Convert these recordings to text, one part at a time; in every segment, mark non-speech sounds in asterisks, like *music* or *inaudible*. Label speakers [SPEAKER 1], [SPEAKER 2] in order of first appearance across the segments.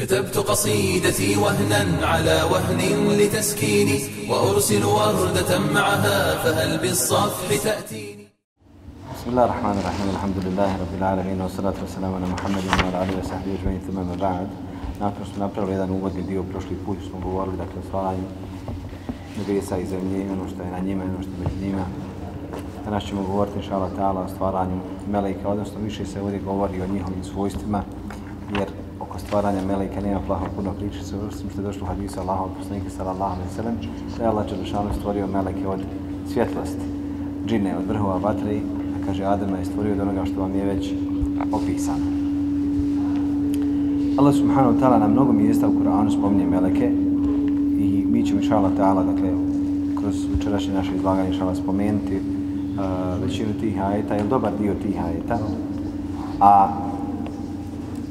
[SPEAKER 1] كتبت قصيدتي وهنا على وهن لتسكيني وأرسل وردة معها فهل بالصفح تأتيني
[SPEAKER 2] بسم الله الرحمن الرحيم الحمد لله رب العالمين والصلاة والسلام على محمد وعلى آله وصحبه أجمعين ثم ما بعد nakon što napravili jedan uvodni dio, prošli put smo govorili dakle, o stvaranju nebesa i zemlje, ono što je na njima, ono što je među njima. Danas ćemo govoriti, inša Allah ta'ala, o stvaranju meleka, odnosno više se ovdje govori o njihovim svojstvima, stvaranja meleka nema plaha puno priče, sa osim što je došlo u hadisu Allahov poslanika sallallahu alaihi sallam, da je Allah Đelešanu stvorio meleke od svjetlosti, džine, od vrhova vatre, a kaže Adama je stvorio od onoga što vam je već opisano. Allah subhanahu wa ta'ala na mnogo mjesta u Kur'anu spominje meleke i mi ćemo inšala ta'ala, dakle, kroz večerašnje naše izlaganje inšala spomenuti uh, većinu tih ajeta ili dobar dio tih ajeta. A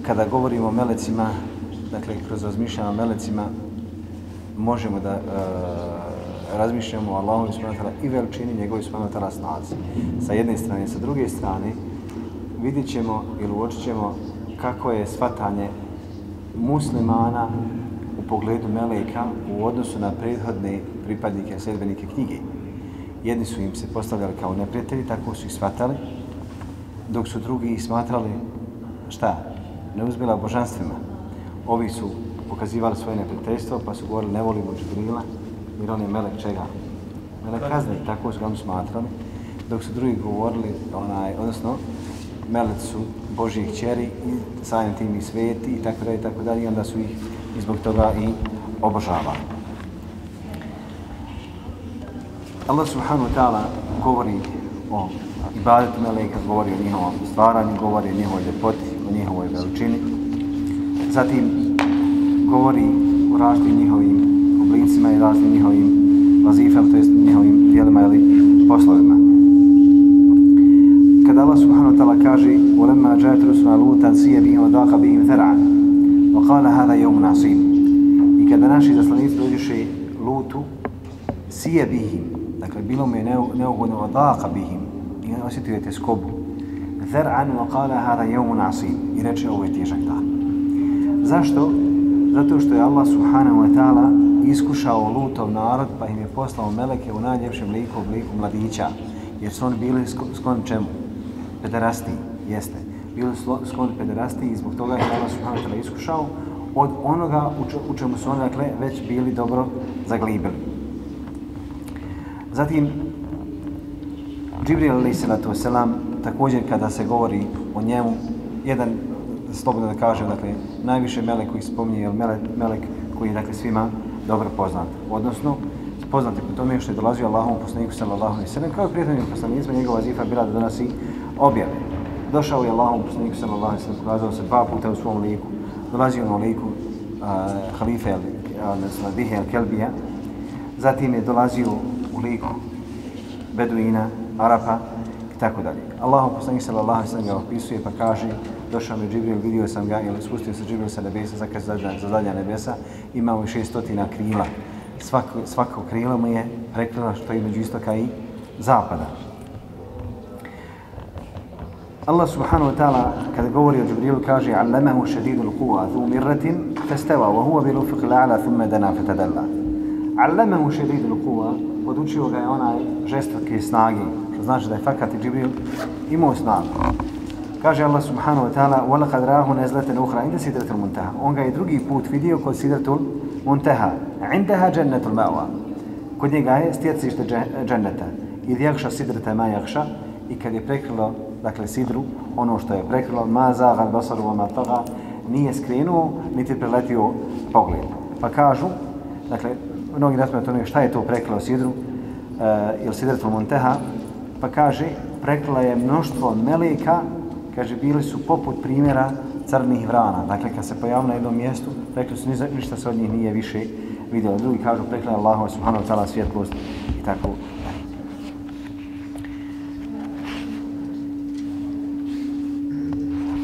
[SPEAKER 2] kada govorimo o melecima, dakle, kroz razmišljanje o melecima, možemo da e, razmišljamo o Allahu subhanahu i veličini njegovi subhanahu wa snazi. Sa jedne strane, sa druge strane, vidit ćemo ili uočit ćemo kako je svatanje muslimana u pogledu meleka u odnosu na prethodne pripadnike sedbenike knjige. Jedni su im se postavljali kao neprijatelji, tako su ih svatali, dok su drugi ih smatrali šta? Neuzbila božanstvima. Ovi su pokazivali svoje neprijateljstvo, pa su govorili ne volimo Džibrila, jer on je melek čega? Melek kazne, tako su ga smatrali, dok su drugi govorili, onaj, odnosno, melec su Božijih čeri i samim tim i sveti i tako dalje i tako dalje i onda su ih i zbog toga i obožavali. Allah subhanahu wa ta'ala govori o ibadetu meleka, govori o njihovom stvaranju, govori o njihovoj ljepoti, o njihovoj veličini. Zatim govori o različitim njihovim oblicima i različitim njihovim vazifama, to jest njihovim dijelima ili poslovima. Kada Allah subhanahu wa ta'ala kaže وَلَمَّا جَاءَتْ رُسُلُنَا لُوطًا سِيَ بِهِمْ وَضَاقَ بِهِمْ ذَرْعًا وَقَالَ هَذَا يَوْمٌ عَصِيمٌ I kada naši zaslanici dođuše Lutu, sije bihim, dakle bilo mi je neugodno وَضَاقَ bihim, i osjetio je zer'an wa qala hada yawmun asim. I reče ovo je težak dan. Zašto? Zato što je Allah subhanahu wa ta'ala iskušao lutov narod pa im je poslao meleke u najljepšem liku u liku mladića. Jer su oni bili skon čemu? Pederasti, jeste. Bili skon pederasti i zbog toga je Allah subhanahu wa ta'ala iskušao od onoga u čemu su oni dakle, već bili dobro zaglibili. Zatim, Džibril alaihissalatu wasalam također kada se govori o njemu, jedan, slobodno da kažem, dakle, najviše melek koji spominje je melek, melek koji je dakle, svima dobro poznat. Odnosno, poznati po tome što je dolazio Allahom poslaniku sallallahu alaihi sallam, kao i prijateljima poslanicima, njegova zifa bila da donosi objave. Došao je Allahom poslaniku sallallahu alaihi sallam, pokazao se dva puta u svom liku, dolazio na liku uh, halife, odnosno Dihe al-Kelbija, zatim je dolazio u liku Beduina, Arapa tako dalje. Allahom poslanik sallallahu alaihi sallam ga opisuje pa kaže došao mi Džibril, vidio sam ga ili spustio se Džibril sa nebesa, zakaz za, za zadnja nebesa, imao je šestotina krila. Svako, svako krilo mu je prekrilo što je među istoka i zapada. Allah subhanahu wa ta'ala kada govori o Džibrilu kaže Allamahu šedidul kuva dhu mirratin festeva wa huwa bil ufiq la'ala thumma dana fatadalla. Allamahu šedidul kuva podučio ga je onaj žestoke snage, znači da je fakat Džibril imao snagu. Kaže Allah subhanahu wa ta'ala وَلَقَدْ رَاهُ نَزْلَةً أُخْرَى عِنْدَ سِدْرَةُ الْمُنْتَهَا On ga je drugi put vidio kod Sidratul Muntaha. عِنْدَهَا جَنَّةُ الْمَأْوَى Kod njega je stjecište dženneta. إِذْ يَغْشَ سِدْرَةَ مَا يَغْشَ I kad je prekrilo, dakle, sidru, ono što je prekrilo, ma zagal basaru wa ma taga, nije skrenuo, niti preletio pogled. Pa kažu, dakle, mnogi nasmaju tome šta je to prekrilo sidru, uh, ili sidratul munteha, pa kaže, prekrila je mnoštvo meleka kaže, bili su poput primjera crnih vrana. Dakle, kad se pojavio na jednom mjestu, rekli su, ništa se od njih nije više vidjelo. Drugi kažu, prekla je Allahova subhanahu ta'ala svjetlost i tako.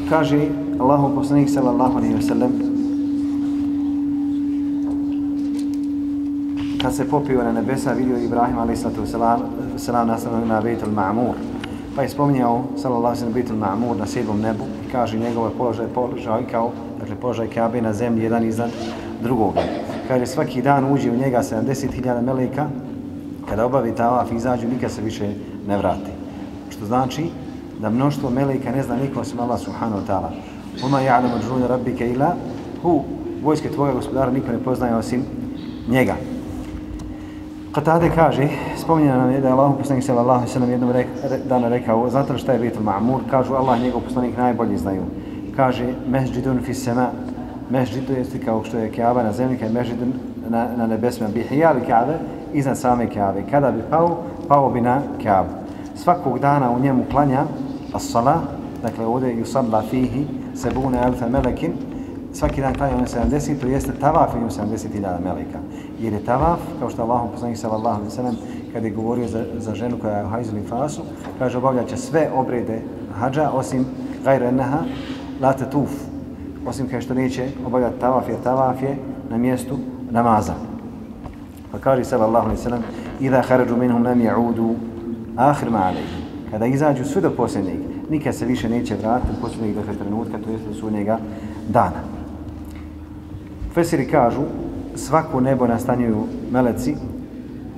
[SPEAKER 2] Kaže Allahov poslanik sallallahu alaihi wa sallam kad se popio na nebesa vidio Ibrahim alaihi salatu wa sallam nastavno na Bejt al-Ma'mur pa je spominjao sallallahu alaihi ve sellem Ma'mur na sedmom nebu i kaže njegove položaje položaj kao dakle položaj Kabe na zemlji jedan iznad drugoga. Kaže svaki dan uđe u njega 70.000 meleka, kada obavi tavaf izađu nikad se više ne vrati. Što znači da mnoštvo meleka ne zna niko osim Allah subhanahu wa ta'ala. Uma ja'lamu džuna rabbika ila hu vojske tvoje gospodara niko ne poznaje osim njega. Katade kaže, spominjeno nam je da je Allah poslanik sallallahu alejhi ve sellem jednom rek, dana rekao, zato što je Beitul Ma'mur? Kažu Allah njegov poslanik najbolje znaju. Kaže mesdžidun fi sema. Mesdžid jeste kao što je Kaaba na zemlji, kao mesdžidun na, na nebesima bi hijali Kaabe iznad same Kaabe. Kada bi pao, pao bi na Kaabu. Svakog dana u njemu klanja as-sala, dakle ovdje yusalla fihi sebune alfa melekin, svaki dan klanja ono 70, to jeste tavaf i 70.000 meleka. Jer je tavaf, kao što Allah poslanik sallallahu alaihi sallam, kada je govorio za, za ženu koja je u hajzuli fasu, kaže obavljat će sve obrede hađa, osim gajra enaha, late tuf, osim kaj što neće obavljati tavaf, jer tavaf je na mjestu namaza. Pa kaže sallallahu alaihi sallam, Ida haradžu minhum nam ja'udu ahir ma alaihi. Kada izađu sve do posljednjeg, nikad se više neće vratiti do posljednjeg dakle, trenutka, to jeste do sunnjega dana. Fesiri kažu, svako nebo nastanjuju meleci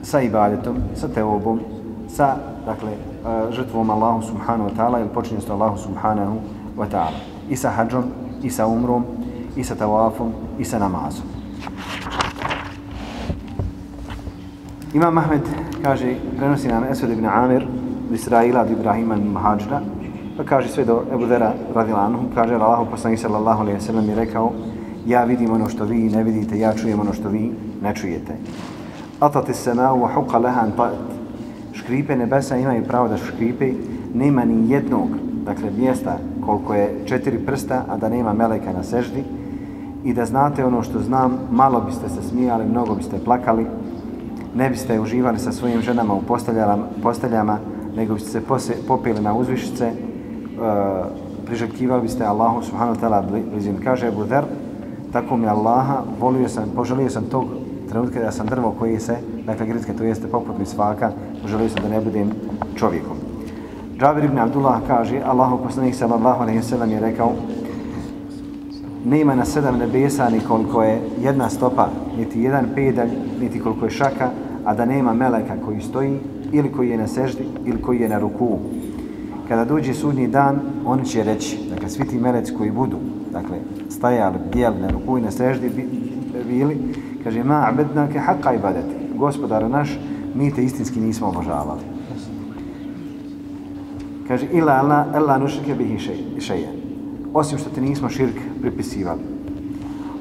[SPEAKER 2] sa ibadetom, sa teobom, sa dakle, e, žrtvom Allahu subhanahu wa ta'ala ili počinje s Allahu subhanahu wa ta'ala. I sa hađom, i sa umrom, i sa tawafom, i sa namazom. Imam Ahmed kaže, prenosi nam Esved ibn Amir, Israila od Ibrahima ibn Mahađra, pa kaže sve do Ebu Dera radilanu, kaže Allahu poslani sallallahu alaihi sallam je rekao, ja vidim ono što vi ne vidite, ja čujem ono što vi ne čujete. Atati se sama u huqa lehan pat. Škripe nebesa imaju pravo da škripe, nema ni jednog, dakle mjesta koliko je četiri prsta, a da nema meleka na seždi. I da znate ono što znam, malo biste se smijali, mnogo biste plakali, ne biste uživali sa svojim ženama u posteljama, posteljama nego biste se pose, popili na uzvišice, uh, priželjkivali biste Allahu subhanahu wa ta'ala blizim. Kaže Ebu Dher, tako mi Allaha, volio sam, poželio sam tog trenutka da sam drvo koji se, dakle gritke, to jeste poput mi svaka, želio sam da ne budem čovjekom. Džabir ibn Abdullah kaže, Allahu poslanih sallallahu alaihi sallam je rekao, nema na sedam nebesa ni koliko je jedna stopa, niti jedan pedalj, niti koliko je šaka, a da nema meleka koji stoji, ili koji je na seždi, ili koji je na ruku. Kada dođe sudnji dan, oni će reći, dakle, svi ti meleci koji budu, dakle, stajali, bijeli na ruku i na seždi bili, kaže, ma abednake haqqa ibadeti, gospodar naš, mi te istinski nismo obožavali. Kaže, ila Allah, Allah nušike bihi šeje, osim što te nismo širk pripisivali.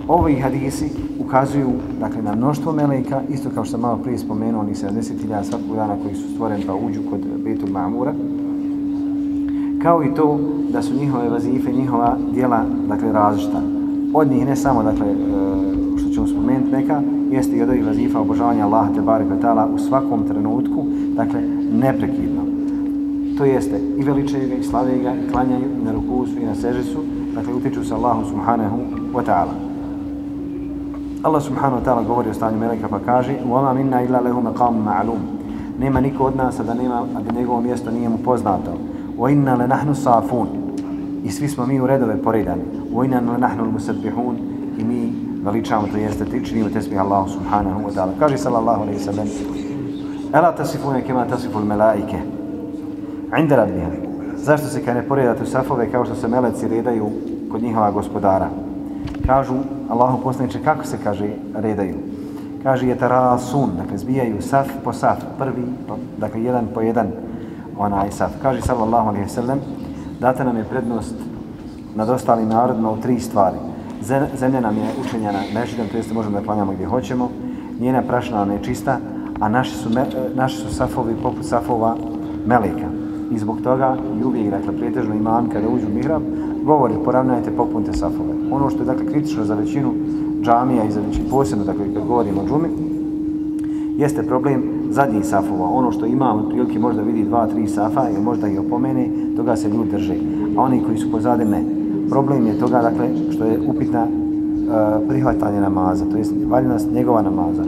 [SPEAKER 2] Ovi hadisi ukazuju dakle, na mnoštvo meleka, isto kao što sam malo prije spomenuo, onih 70.000 svakog dana koji su stvoreni pa uđu kod Betul Mamura, kao i to da su njihove vazife, njihova dijela dakle, različita. Od njih ne samo, dakle, e, ćemo spomenuti neka, jeste i od ovih vazifa obožavanja Allaha te barek vetala u svakom trenutku, dakle, neprekidno. To jeste i veličaju ga, i slave ga, i klanjaju, i na ruku su, i na sežisu, dakle, utiču se Allahu subhanahu wa ta'ala. Allah subhanahu wa ta'ala govori o stanju meleka pa kaže وَمَا مِنَّا إِلَّا لَهُ مَقَامٌ مَعْلُومٌ Nema niko od nas da nema, a da njegovo mjesto nije mu poznato. وَإِنَّا لَنَحْنُ صَافُونَ I svi smo mi u redove poredani. وَإِنَّا لَنَحْنُ الْمُسَبِّحُونَ I mi veličamo, to jeste ti, činimo te smije Allahu subhanahu wa ta'ala. Kaže sallallahu alaihi sallam, Ela tasifune kema tasiful melaike, inda rabbiha. Zašto se kane poredate u safove kao što se meleci redaju kod njihova gospodara? Kažu, Allahu poslaniče, kako se kaže redaju? Kaže, je tarasun, dakle zbijaju saf po saf, prvi, dakle jedan po jedan onaj saf. Kaže sallallahu alaihi sallam, data nam je prednost nad ostalim narodima u tri stvari. Zemlja nam je učenjena mešidom, to jeste možemo da klanjamo gdje hoćemo, njena prašna nam je čista, a naši su, me, e, naši su safovi poput safova meleka. I zbog toga i uvijek, dakle, pretežno imam kada uđu u mihrab, govori poravnajte, popunite safove. Ono što je dakle kritično za većinu džamija i za većinu posebno, dakle kad govorimo o džumi, jeste problem zadnjih safova. Ono što imam prilike možda vidi dva, tri safa ili možda i opomene, toga se ljudi drže. A oni koji su pozade ne. Problem je toga dakle što je upitna uh, prihvatanje namaza, to jest valjnost njegova namaza.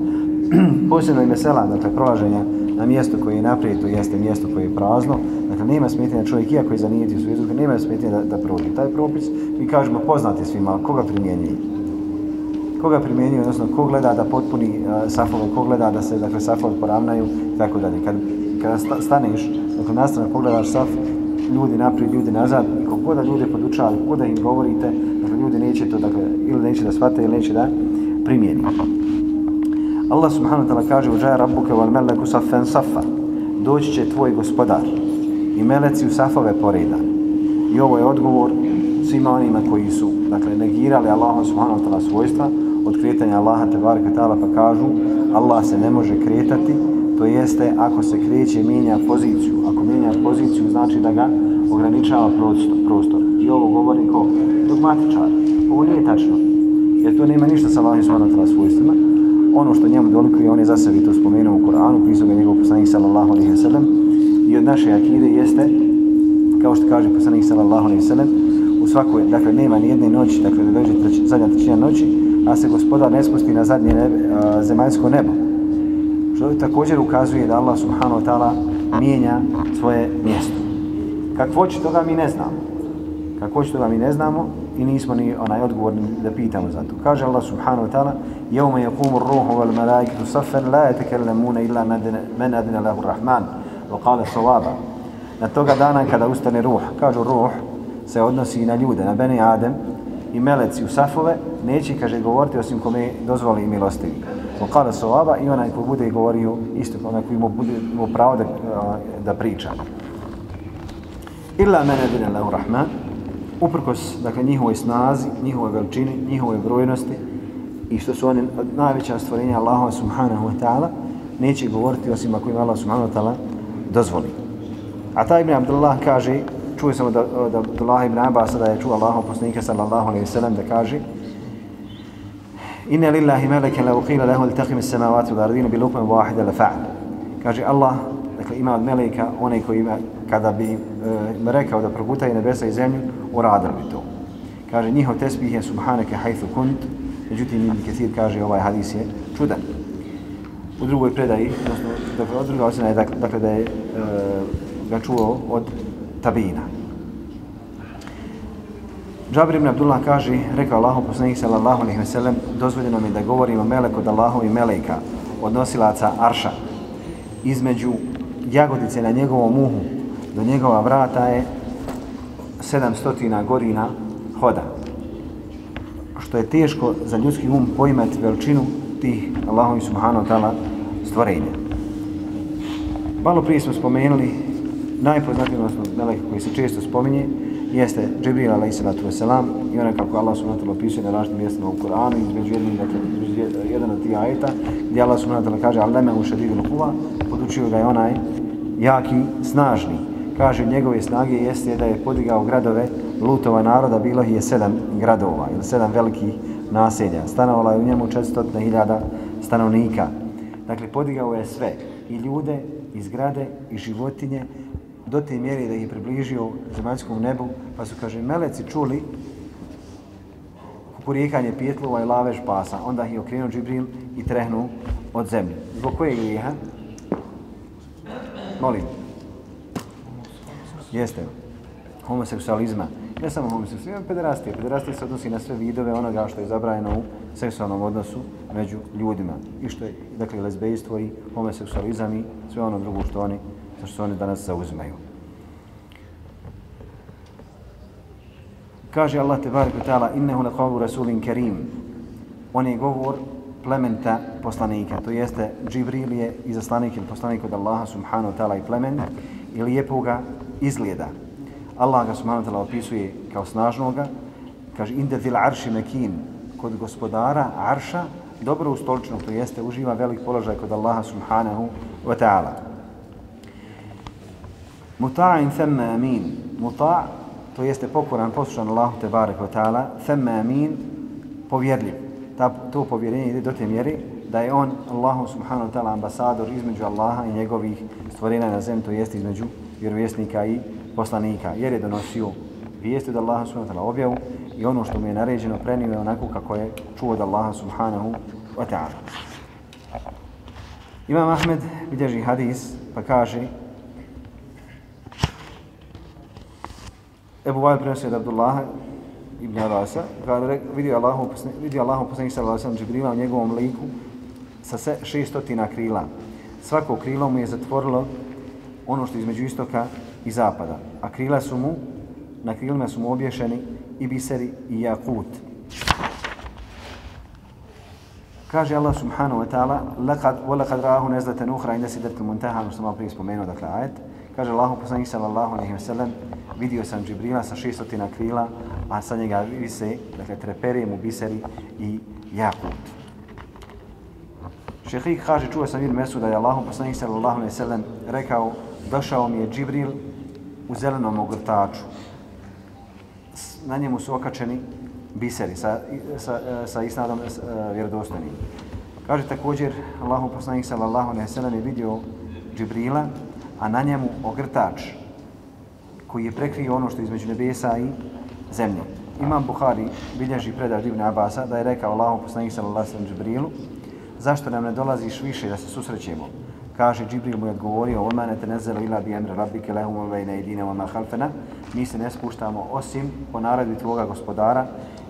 [SPEAKER 2] *clears throat* posebno i mesela, dakle, prolaženja na mjesto koje je naprijed, to jeste mjesto koje je prazno, dakle, nema smetnja čovjek, iako je zanijeti u svijetu, nema smetnja da, da prođe. Taj propis, mi kažemo, poznati svima, koga primjenjuje? Koga primjenjuje, odnosno, ko gleda da potpuni uh, safove, ko gleda da se, dakle, safove poravnaju, i tako dalje. Kad, kada staneš, dakle, nastavno pogledaš saf, ljudi naprijed, ljudi nazad, i da ljude podučava, kako da im govorite, dakle, ljudi neće to, dakle, ili neće da shvate, ili neće da primijeni. Allah subhanahu wa ta'ala kaže uđaja rabbuke wal meleku saffen saffa. Doći će tvoj gospodar i meleci u safove poreda. I ovo je odgovor svima onima koji su dakle, negirali Allah subhanahu wa ta'ala svojstva od kretanja Allaha tebareka ta'ala pa kažu Allah se ne može kretati to jeste ako se kreće mijenja poziciju. Ako mijenja poziciju znači da ga ograničava prostor. I ovo govori ko dogmatičar. Ovo nije tačno. Jer to nema ništa sa Allahom subhanahu ta'ala svojstvima ono što njemu dolikuje, on je za sebi to spomenuo u Koranu, pisao ga njegov poslanik sallallahu alaihi sallam i od naše akide jeste, kao što kaže poslanik sallallahu alaihi sallam, u svakoj, dakle, nema ni jedne noći, dakle, da dođe treći, zadnja trećina noći, a se gospodar ne spusti na zadnje nebe, a, zemaljsko nebo. Što također ukazuje da Allah subhanahu wa ta'ala mijenja svoje mjesto Kakvo će toga mi ne znamo. Kakvo će toga mi ne znamo, i nismo ni onaj odgovorni da pitamo za to. Kaže Allah subhanahu wa ta'ala يَوْمَ يَقُومُ الرُّوحُ وَالْمَلَائِكَةُ صَفًّا لَا يَتَكَلَّمُونَ إِلَّا مَنْ أَذِنَ لَهُ الرَّحْمَنُ وَقَالَ صَوَابًا Na toga dana kada ustane ruh, kažu ruh, se odnosi na ljude, na Beni Adem i meleci u safove, neće, kaže, govoriti osim kome dozvoli i milostivi. وَقَالَ صَوَابًا i onaj ko bude govorio isto, onaj ko ima, bude, ima pravo da, da priča. illa men edine lehu rahman, uprkos dakle, njihovoj snazi, njihovoj veličini, njihovoj brojnosti i što su oni najveća stvorenja Allaha subhanahu wa ta'ala, neće govoriti osim ako im Allah subhanahu wa ta'ala dozvoli. A taj ibn Abdullah kaže, čuo sam od Abdullah ibn Abbas da je čuo Allaha poslanika sallallahu alaihi sallam da kaže, Inna lillahi meleke la uqila lehu li as-samawati wal ardi bi lukman wahida la fa'al. Kaže Allah, dakle ima od meleka onaj koji ima kada bi e, rekao da progutaju nebesa i zemlju, uradili bi to. Kaže, njihov tesbih je subhaneke hajthu kunt, međutim, Ibn Ketir kaže, ovaj hadis je čudan. U drugoj predaji, odnosno, dakle, od druga ocena je, dakle, da je e, ga čuo od tabina. Džabir ibn Abdullah kaže, rekao Allahu poslanik sallallahu alaihi ve sellem, dozvoljeno mi da govorim o melek od i meleka, odnosilaca Arša, između jagodice na njegovom uhu do njegova vrata je 700 godina hoda. Što je teško za ljudski um poimati veličinu tih Allahovi subhanahu ta'ala stvorenja. Malo prije smo spomenuli najpoznatiji odnosno melek koji se često spominje jeste Džibril alaih salatu wasalam i onaj kako Allah subhanahu ta'ala opisuje na različitim mjestima u Koranu između jednim, dakle, jedan od tih ajeta gdje Allah subhanahu ta'ala kaže Alleme u šadidu lukuva podučio ga je onaj jaki, snažni kaže njegove snage jeste da je podigao gradove Lutova naroda, bilo je sedam gradova ili sedam velikih naselja. Stanovala je u njemu 400.000 stanovnika. Dakle, podigao je sve, i ljude, i zgrade, i životinje, do te mjere da ih je približio zemaljskom nebu, pa su, kaže, meleci čuli kukurijekanje pjetlova i lavež pasa. Onda ih je okrenuo Džibril i trehnuo od zemlje. Zbog koje grijeha? Molim jeste homoseksualizma. Ne samo homoseksualizma, pederastija. Pederastija se odnosi na sve vidove onoga što je zabrajeno u seksualnom odnosu među ljudima. I što je, dakle, lezbejstvo i homoseksualizam i sve ono drugo što oni, što oni danas zauzimaju. Kaže Allah te barek ta'ala innehu la rasulin kerim. On je govor plementa poslanika, to jeste Džibril je izaslanik ili poslanik od Allaha subhanahu ta'ala i plemen i lijepoga izgleda. Allah ga subhanahu wa ta'ala opisuje kao snažnoga, kaže inde zil arši mekin, kod gospodara arša, dobro ustolično, to jeste, uživa velik položaj kod Allaha subhanahu wa ta'ala. Muta'in themme amin. Muta' to jeste pokoran, poslušan Allahu te barek wa ta'ala, themme amin, povjerljiv. Ta, to povjerenje ide do te mjeri da je on, Allahu subhanahu wa ta'ala, ambasador između Allaha i njegovih stvorena na zemlji, to jeste između vjerovjesnika i poslanika, jer je donosio vijesti od Allaha subhanahu wa ta'ala objavu i ono što mu je naređeno prenio je onako kako je čuo od Allaha subhanahu wa ta'ala. Imam Ahmed bilježi hadis pa kaže Ebu Vajl prenosio od Abdullaha ibn Abasa, kada vidio Allahu, vidio Allahu poslanik sallallahu alejhi ve Džibrila u njegovom liku sa 600 krila. Svako krilo mu je zatvorilo ono što je između istoka i zapada, a krila su mu, na krilima su mu obješeni i biseri i jakut. Kaže Allah subhanahu wa ta'ala laqad wa laqad نَزْلَةً أُخْرَ ukhra inda sidratil muntaha, ono što malo prije spomenuo, dakle ajet. Kaže Allahu poslanik sallallahu alejhi ve sellem vidio sam Džibrila sa 600 krila, a sa njega vise, dakle, treperije mu biseri i jakut. Šehih kaže, čuo sam vid mesu da je Allahum poslanik sallallahu alaihi sallam rekao, došao mi je Džibril u zelenom ogrtaču. Na njemu su okačeni biseri sa, sa, sa isnadom uh, vjerodostojnim. Kaže također, Allahu poslanik sallallahu alaihi sallam je vidio Džibrila, a na njemu ogrtač koji je prekrio ono što je između nebesa i zemlje. Imam Buhari bilježi predaj Ibn Abasa da je rekao Allahu poslanik sallallahu alejhi ve sellem Džibrilu: "Zašto nam ne dolaziš više da se susrećemo?" Kaže Džibril mu je odgovorio: "O mene te nezelo ila bi amri rabbike lahum wa ma khalfana." Mi se ne spuštamo osim po naredbi tvoga gospodara,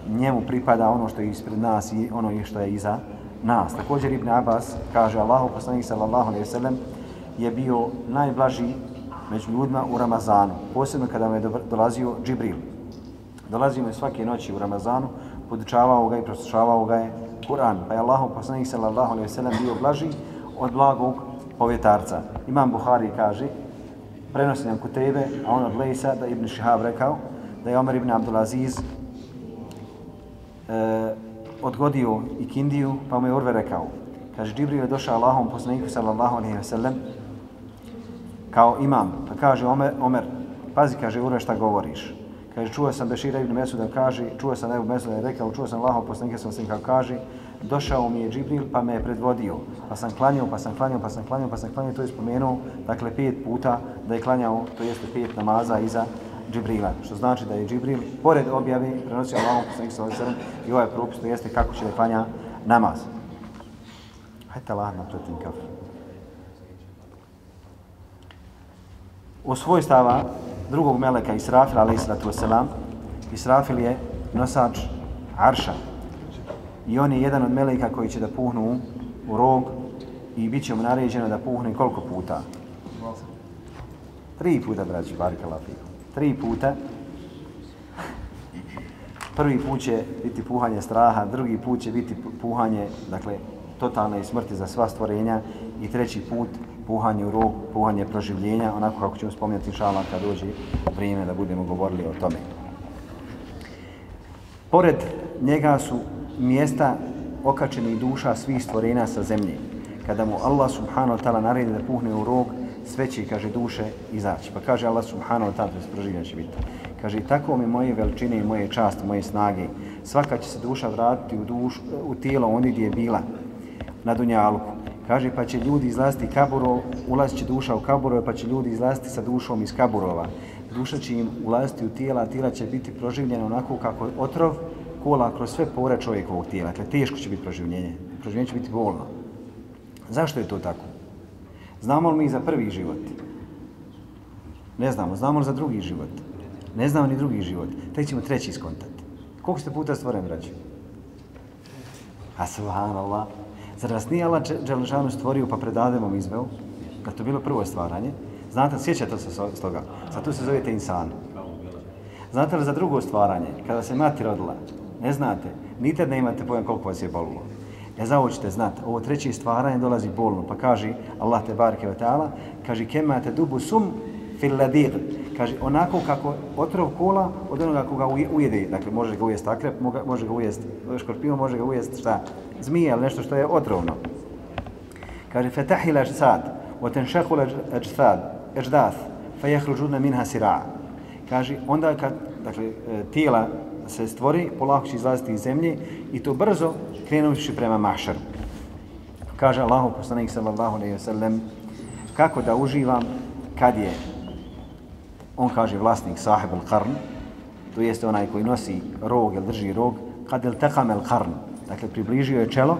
[SPEAKER 2] njemu pripada ono što je ispred nas i ono što je iza nas. Također Ibn Abbas kaže Allahu poslanik sallallahu alaihi sallam je bio najblaži među ljudima u Ramazanu, posebno kada mu je dolazio Džibril. Dolazio mu svake noći u Ramazanu, podučavao ga i proslušavao ga je Kur'an. Pa je Allahu poslanik sallallahu alaihi sallam, bio blaži od blagog povjetarca. Imam Buhari kaže, prenosi nam Kutebe, a on od Lejsa, da Ibn Šihab rekao, da je Omer ibn Abdulaziz e, odgodio i Kindiju, pa mu je Urve rekao, kaže, Džibril je došao Allahom poslaniku sallallahu alaihi sallam, kao imam. Pa kaže Omer, Omer pazi, kaže Ure šta govoriš. Kaže, čuo sam Bešira ibn Mesuda kaže, čuo sam Ebu Mesuda je rekao, čuo sam Allahov poslanike sam sam kao kaže, došao mi je Džibril pa me je predvodio. Pa sam klanjao, pa sam klanjao, pa sam klanjao, pa sam klanjao, to je spomenuo, dakle, pet puta da je klanjao, to jeste pet namaza iza Džibrila. Što znači da je Džibril, pored objave, prenosio Allahom poslanik sa sam i ovaj propis, to jeste kako će da klanja namaz. Hajte Allah na protiv kafu. u svojstava drugog meleka Israfila, alaih sallatu wasalam, Israfil je nosač Arša. I on je jedan od meleka koji će da puhnu u rog i bit će mu naređeno da puhne koliko puta? Tri puta, braći, barka lafiku. Tri puta. Prvi put će biti puhanje straha, drugi put će biti puhanje, dakle, totalne smrti za sva stvorenja i treći put puhanje u rog, puhanje proživljenja, onako kako ćemo spominjati šalan kad dođe vrijeme da budemo govorili o tome. Pored njega su mjesta okačenih duša svih stvorenja sa zemlje. Kada mu Allah subhanahu wa ta'ala naredi da puhne u rog, sve će, kaže, duše izaći. Pa kaže Allah subhanahu wa ta'ala, to proživljenje će biti. Kaže, tako mi moje veličine i moje časti, moje snage, svaka će se duša vratiti u, duš, u tijelo oni gdje je bila na Dunjalku. Kaže, pa će ljudi izlaziti kaburo, ulazit će duša u kaburove, pa će ljudi izlaziti sa dušom iz kaburova. Duša će im ulaziti u tijela, tijela će biti proživljena onako kako otrov kola kroz sve pore čovjekovog tijela. Dakle, teško će biti proživljenje. Proživljenje će biti bolno. Zašto je to tako? Znamo li mi za prvi život? Ne znamo. Znamo li za drugi život? Ne znamo ni drugi život. Tek ćemo treći skontati. Koliko ste puta stvoren, braći? A subhanallah. Zar vas nije Allah Đelešanu stvorio pa pred Ademom izveo? Kad to bilo prvo stvaranje? Znate, sjećate se s toga? Sad tu se zovete insan. Znate li za drugo stvaranje? Kada se mati rodila? Ne znate. Nite ne imate pojem koliko vas je bolilo. E za ovo ćete znati. Ovo treće stvaranje dolazi bolno. Pa kaže Allah te barke ve ta'ala, kaže kemate dubu sum fil ladir. Kaže onako kako otrov kola od onoga koga ujede. Dakle, može ga ujesti akrep, može ga ujesti škorpion, može ga ujesti šta? zmije, ili nešto što je otrovno. Kaže, fetahil ajsad, wa tenšehul ađsad, ađdath, fa minha sira. Kaže, onda kad dakle, e, tijela se stvori, polako će izlaziti iz zemlje i to brzo krenući prema mašaru. Kaže Allahu poslanik sallallahu alejhi ve sellem kako da uživam kad je on kaže vlasnik sahib al-qarn to jeste onaj koji nosi rog ili drži rog kad il taqam al-qarn Dakle, približio je čelo,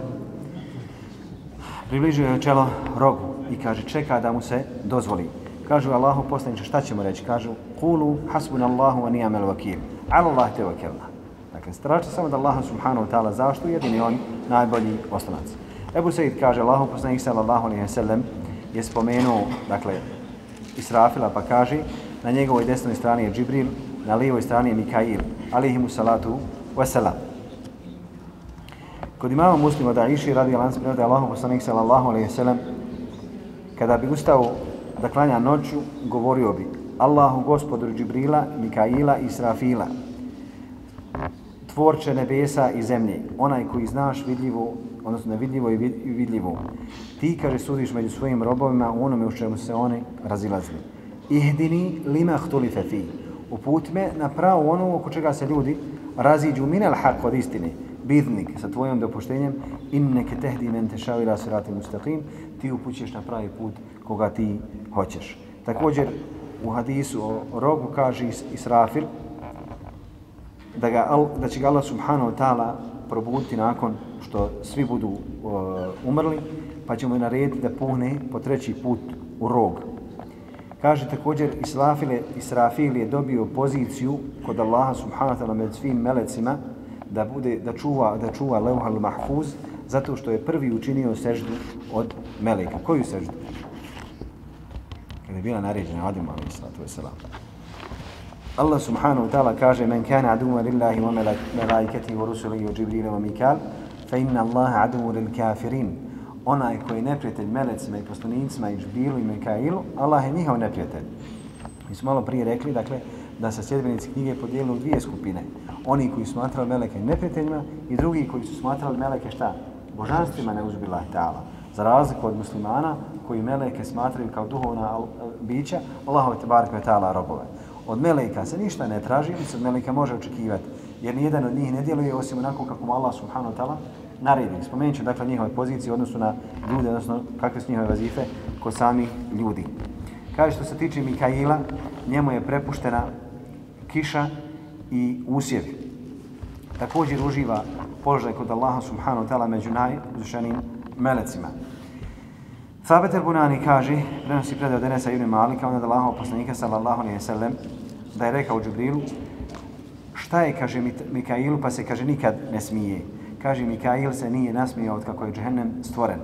[SPEAKER 2] Približio je čelo rogu i kaže čeka da mu se dozvoli. Kažu Allahu poslaniče šta ćemo reći? Kažu kulu hasbunallahu wa ni'mal vakil. Allah te vakelna. Dakle, strači samo da Allah subhanahu wa ta'ala zašto jedini on najbolji oslonac. Ebu Sa'id kaže Allahu poslanik sallallahu alaihi wa sallam je spomenuo, dakle, Israfila pa kaže na njegovoj desnoj strani je Džibril, na lijevoj strani je Mikail, alihimu salatu wa salam. Kod imama muslima da iši radi Alan se da Allahu poslanik sallallahu alaihi ve sellem kada bi ustao da klanja noću govorio bi Allahu gospodaru Džibrila, Mikaila i Srafila, tvorče nebesa i zemlje. Onaj koji znaš vidljivo odnosno nevidljivo i vidljivo. Ti kaže sudiš među svojim robovima u onome u čemu se oni razilazili. Ihdini lima htulife fi. Uput me na pravo ono oko čega se ljudi raziđu minel hak od istine. Bidnik sa tvojim dopuštenjem inneke tehdi men tešao ila sirati mustaqim. Ti upućeš na pravi put koga ti hoćeš. Također u hadisu o rogu kaže Israfil da, ga, da će ga Allah subhanahu wa ta'ala probuditi nakon što svi budu uh, umrli pa ćemo je narediti da puhne po treći put u rog. Kaže također Israfil Israfil je dobio poziciju kod Allaha subhanahu wa ta'ala med svim melecima da bude da čuva da čuva leuhal mahfuz zato što je prvi učinio seždu od meleka. Koju seždu? Kada je bila naređena Adamu alaihi sallatu wasalam. Allah subhanahu wa ta'ala kaže men kana aduwa lillahi wa malaikati wa rusulihi wa Jibrilu wa mikal fa inna Allaha aduwa lil kafirin onaj koji je neprijatelj melecima i poslanicima i Džbilu i Mikailu, Allah je njihov neprijatelj. Mi smo malo prije rekli, dakle, da se sljedbenici knjige podijelili u dvije skupine. Oni koji su smatrali meleke neprijateljima i drugi koji su smatrali meleke šta? Božanstvima ne uzbila ta'ala. Za razliku od muslimana koji meleke smatraju kao duhovna e, bića, Allahove te barke ve ta'ala robove. Od meleka se ništa ne traži, se od meleka može očekivati, jer nijedan od njih ne djeluje osim onako kako mu Allah subhanahu ta'ala naredi. Spomenut ću dakle njihove pozicije u odnosu na ljude, odnosno kakve su njihove vazife kod samih ljudi. Kaže što se tiče Mikaila, njemu je prepuštena kiša i usjevi. Također uživa položaj kod Allaha subhanahu wa ta'ala među najuzvišenim melecima. Thabet al-Bunani kaže, prenosi predaj od Enesa ibn Malika, onda da Allahov poslanika sallallahu alaihi sallam, da je rekao Džibrilu, šta je, kaže Mikailu, pa se kaže nikad ne smije. Kaže, Mikail se nije nasmijao od kako je džehennem stvoren.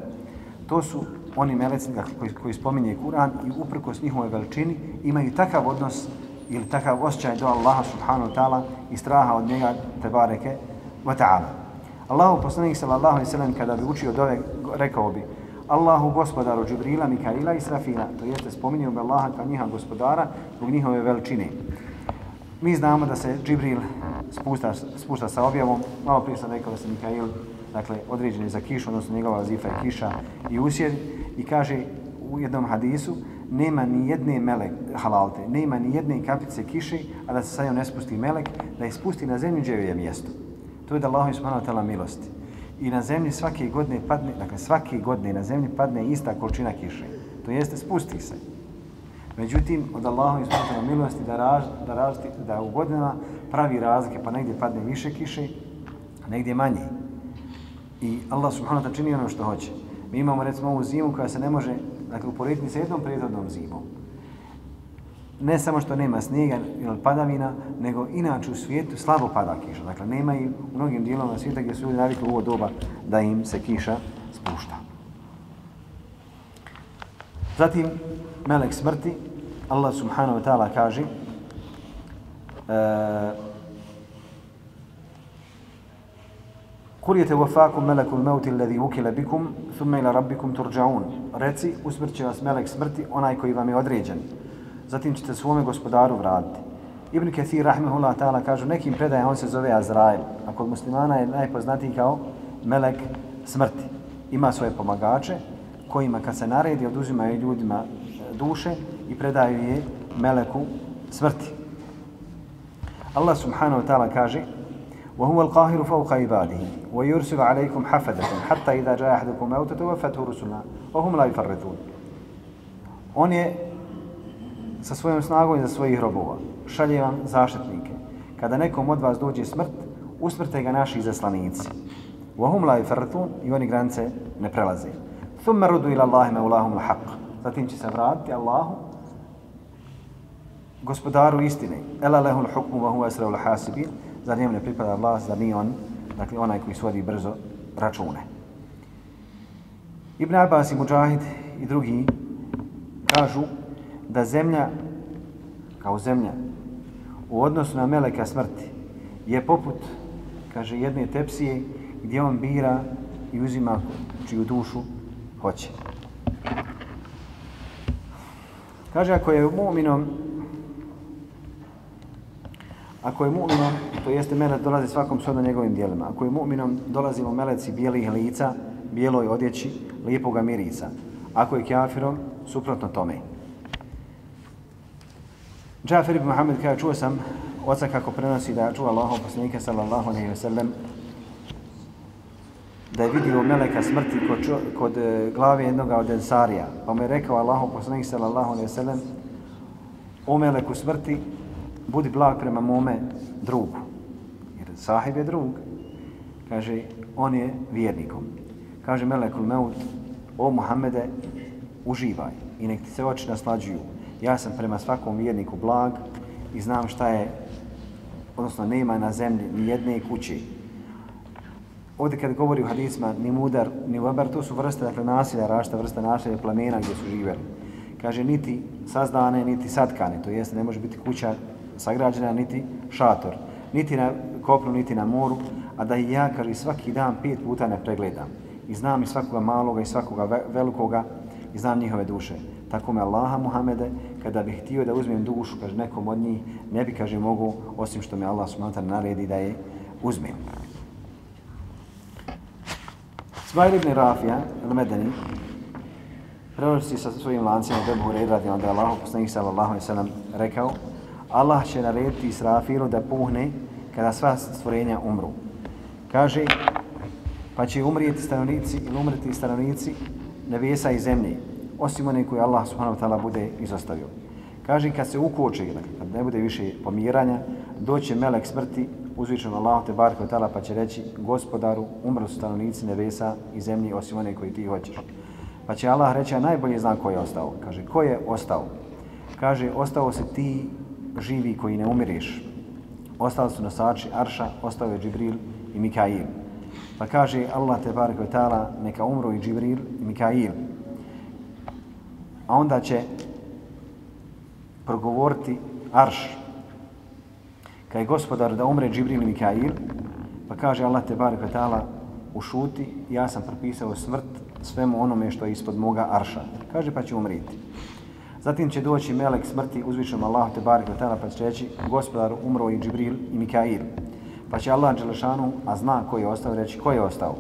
[SPEAKER 2] To su oni meleci dakle, koji, koji spominje Kur'an i uprko s njihovoj veličini imaju takav odnos ili takav osjećaj do Allaha subhanahu wa ta'ala i straha od njega te bareke wa ta'ala. Allahu poslanik sallallahu alejhi ve sellem kada bi učio dove rekao bi Allahu gospodaru Džibrila, Mikaila i Srafina, to jeste spominjao bi Allaha kao njiha gospodara zbog njihove veličine. Mi znamo da se Džibril spušta, spušta sa objavom, malo prije sam rekao da se Mikail dakle, određeni za kišu, odnosno njegova zifa je kiša i usjed i kaže u jednom hadisu nema ni jedne melek halalte, nema ni jedne kapice kiše, a da se sa njom ne spusti melek, da je spusti na zemlju gdje je mjesto. To je da Allah subhanahu wa ta'ala milosti. I na zemlji svake godine padne, dakle svake godine na zemlji padne ista količina kiše. To jeste spusti se. Međutim, od Allaha i ta'ala milosti da, raž, da, razli, da u godinama pravi razlike, pa negdje padne više kiše, a negdje manje. I Allah subhanahu wa čini ono što hoće. Mi imamo recimo ovu zimu koja se ne može dakle, uporediti sa jednom prethodnom zimom. Ne samo što nema snijega ili padavina, nego inače u svijetu slabo pada kiša. Dakle, nema i u mnogim dijelovima svijeta gdje su ljudi navikli u ovo doba da im se kiša spušta. Zatim, melek smrti, Allah subhanahu wa ta'ala kaže uh, Kul je te melekul mauti alladhi vukile bikum thumma ila rabbikum turja'un. Reci, usmrće vas melek smrti, onaj koji vam je određen Zatim ćete svome gospodaru vratiti. Ibn Kathir rahmehullah ta'ala kaže, nekim predajem on se zove Azrail, a kod muslimana je najpoznatiji kao melek smrti. Ima svoje pomagače, kojima kad se naredi oduzimaju ljudima e, duše i predaju je meleku smrti. Allah subhanahu wa ta'ala kaže, وهو القاهر فوق عباده ويرسل عليكم حفدة حتى إذا جاء أحدكم موت توفته رسلنا وهم لا يفرطون On je sa svojom snagom za svojih robova šalje vam zaštitnike. Kada nekom od vas dođe smrt, usmrte ga naši zaslanici. Wahum la yfartun i oni granice ne prelaze. Thumma rudu ila Allahi maulahum al-haq. Zatim će se vratiti Allahu, gospodaru istine. Ela lehul hukmu wa huwa asra'ul hasibin. Zar njemu ne pripada Allah, zar nije on, dakle onaj koji svodi brzo račune. Ibn Abbas i Mujahid i drugi kažu da zemlja, kao zemlja, u odnosu na meleka smrti, je poput, kaže, jedne tepsije gdje on bira i uzima čiju dušu hoće. Kaže, ako je mu'minom, ako je mu'minom, to jeste melec dolazi svakom shodno njegovim dijelima. Ako je mu'minom, dolazimo meleci bijelih lica, bijeloj odjeći, lijepoga mirica. Ako je kafirom, suprotno tome. Džafer ibn Muhammed kaže, čuo sam oca kako prenosi da čuva Allahov poslanika sallallahu alaihi ve sellem da je vidio meleka smrti kod, čo, kod e, glave jednog od Ensarija. Pa mu je rekao Allahov poslanik sallallahu alaihi ve sellem o meleku smrti budi blag prema mome drugu. Jer sahib je drug. Kaže, on je vjernikom. Kaže melekul meut, o Muhammede, uživaj i nek ti se oči naslađuju. Ja sam prema svakom vjerniku blag i znam šta je, odnosno nema na zemlji ni jedne kuće. Ovdje kad govori u hadisma, ni mudar, ni vabar, to su vrste, dakle, nasilja, rašta vrsta nasilja plamena gdje su živjeli. Kaže, niti sazdane, niti satkane, to jest ne može biti kuća sagrađena, niti šator, niti na kopnu, niti na moru, a da i ja, kaže, svaki dan pet puta ne pregledam. I znam i svakoga maloga i svakoga velikoga i znam njihove duše. Tako me Allaha Muhammede, kada bih htio da uzmem dušu, kaže nekom od njih, ne bi, kaže, mogu, osim što me Allah subhanahu naredi da je uzmem. Smail ibn Rafija, al-Medani, prenosi sa svojim lancima Bebu red radi onda Allah, poslanih sallallahu alaihi sallam, rekao, Allah će narediti Israfilu da puhne kada sva stvorenja umru. Kaže, pa će umrijeti stanovnici ili umreti stanovnici nebesa i zemlje, osim one koje Allah subhanahu wa ta'ala bude izostavio. Kaže, kad se ukoče, kad ne bude više pomiranja, doće melek smrti, uzvičan Allah te bar wa ta'ala, pa će reći, gospodaru, umrli su stanovnici nebesa i zemlji osim one koji ti hoćeš. Pa će Allah reći, a najbolje znam ko je ostao. Kaže, ko je ostao? Kaže, ostao se ti živi koji ne umiriš. Ostali su nosači Arša, ostao je Džibril i Mikail. Pa kaže Allah te bar taala neka umru i Džibril i Mikail. A onda će progovoriti Arš. Kad je gospodar da umre Džibril i Mikail, pa kaže Allah te barek ve ušuti, ja sam propisao smrt svemu onome što je ispod moga Arša. Kaže pa će umriti. Zatim će doći melek smrti uzvišom Allah te barek ve pa će reći gospodar umro i Džibril i Mikail. Pa će Allah Đelešanu, a zna koji je ostao, reći ko je ostao.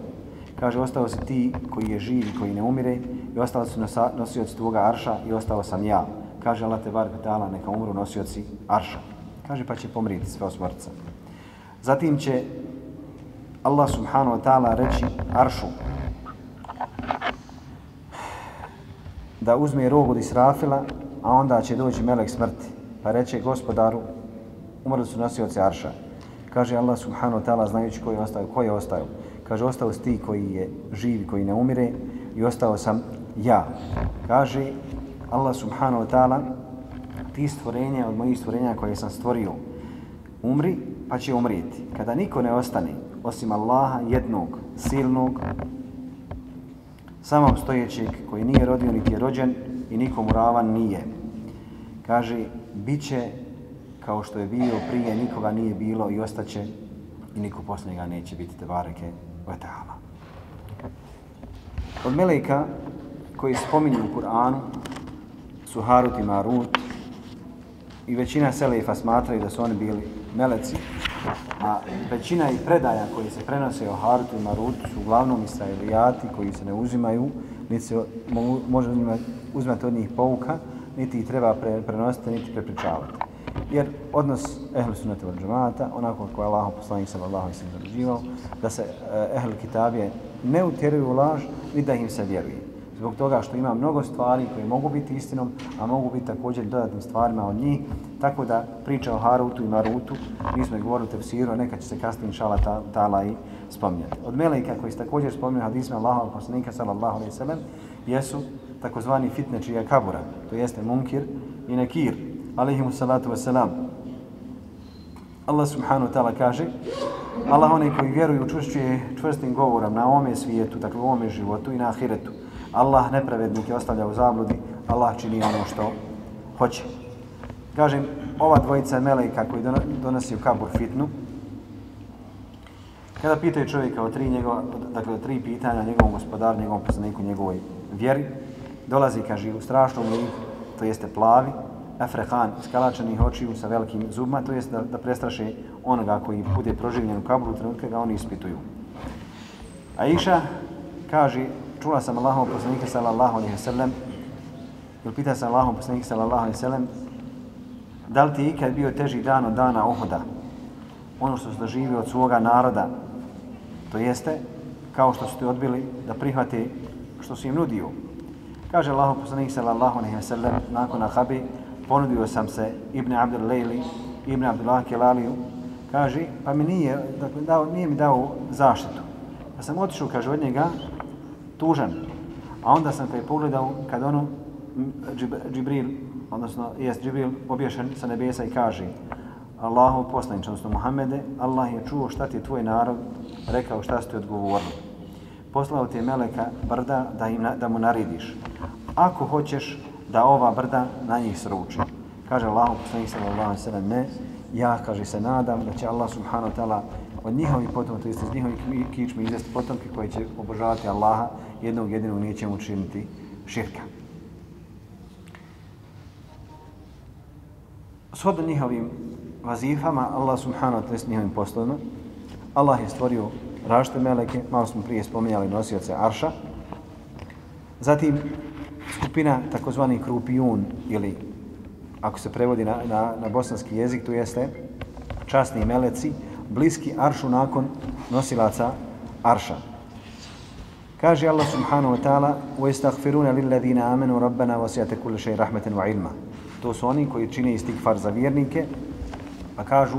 [SPEAKER 2] Kaže, ostao si ti koji je živ i koji ne umire i ostali su nosioci tvoga arša i ostao sam ja. Kaže Allah te bar petala, neka umru nosioci arša. Kaže, pa će pomriti sve osmrca. Zatim će Allah subhanahu wa ta'ala reći aršu da uzme rog od Israfila, a onda će doći melek smrti. Pa reće gospodaru, umrli su nosioci arša. Kaže Allah subhanahu wa ta'ala znajući koji je ostao, koji je ostao. Kaže ostao si ti koji je živ, koji ne umire i ostao sam ja. Kaže Allah subhanahu wa ta'ala ti stvorenja od mojih stvorenja koje sam stvorio umri pa će umrijeti. Kada niko ne ostane osim Allaha jednog, silnog, samog stojećeg koji nije rodio niti je rođen i nikomu ravan nije. Kaže, bit će kao što je bio prije, nikoga nije bilo i ostaće i niko posljednjega neće biti te bareke vatala. Od meleka koji spominju u Kur'anu su Harut i Marut i većina selefa smatraju da su oni bili meleci, a većina i predaja koji se prenose o Harutu i Marutu su uglavnom israelijati koji se ne uzimaju, niti se može uzimati od njih pouka, niti ih treba pre, prenositi, niti prepričavati jer odnos ehli sunnata od džemata, onako kako je Allah poslanik sallallahu alejhi ve sellem da se e, ehli kitabije ne utjeruju u laž ni da im se vjeruje zbog toga što ima mnogo stvari koje mogu biti istinom, a mogu biti također dodatnim stvarima od njih, tako da priča o Harutu i Marutu, mi smo je govorili o tefsiru, a neka će se kasnije inšala ta, tala i spominjati. Od Meleka koji se također spominju hadisma Allahov poslanika sallallahu alaihi sallam, jesu takozvani fitne čija kabura, to jeste munkir i nekir, alaihimu salatu wasalam. Allah subhanahu wa ta'ala kaže, Allah onaj koji vjeruju učušćuje čvrstim govorom na ome svijetu, dakle u ome životu i na ahiretu. Allah nepravednike ostavlja u zabludi, Allah čini ono što hoće. Kažem, ova dvojica meleka koji donosi u kabur fitnu, kada pitaju čovjeka o tri, njegova, dakle, o tri pitanja njegovom gospodaru, njegovom poslaniku, njegovoj vjeri, dolazi, kaže, u strašnom liku, to jeste plavi, efrehan, skalačenih očiju sa velikim zubima, to jest da, da prestraše onoga koji bude proživljen u kaburu trenutka ga oni ispituju. A Iša kaže, čula sam Allahom poslanika sallallahu alaihi sallam, ili pita sam Allahom poslanika sallallahu alaihi sallam, da li ti ikad bio teži dan od dana Ohoda, ono što su doživio od svoga naroda, to jeste, kao što su ti odbili da prihvate što su im nudio. Kaže Allah poslanik sallallahu alaihi sallam, nakon Ahabi, ponudio sam se Ibn Abdul Lejli, Ibn Abdullah Kelaliju, kaže, pa mi nije, dakle, dao, nije mi dao zaštitu. Pa sam otišao, kaže, od njega, tužan. A onda sam te pogledao, kad ono, Džibril, odnosno, jest Džibril obješen sa nebesa i kaže, Allahu poslanič, odnosno Muhammede, Allah je čuo šta ti je tvoj narod rekao, šta ste odgovorili. Poslao ti je Meleka brda da, im, da mu naridiš. Ako hoćeš, da ova brda na njih sruči. Kaže Allahu poslanih sallallahu alaihi sallam, ne, ja, kaže, se nadam da će Allah subhanahu wa ta'ala od njihovih potomka, to jest iz njihovih kičmi izvesti potomke koji će obožavati Allaha, jednog jedinog neće mu činiti širka. Shodno njihovim vazifama, Allah subhanahu wa ta'ala njihovim poslovima, Allah je stvorio rašte meleke, malo smo prije spominjali nosioce Arša, zatim skupina takozvani krupijun ili ako se prevodi na, na, na bosanski jezik, to jeste časni meleci, bliski aršu nakon nosilaca arša. Kaže Allah subhanahu wa ta'ala وَيَسْتَغْفِرُونَ لِلَّذِينَ آمَنُوا رَبَّنَا وَسِيَتَ كُلَّ شَيْ رَحْمَةً وَعِلْمًا To su oni koji čine istikfar za vjernike, pa kažu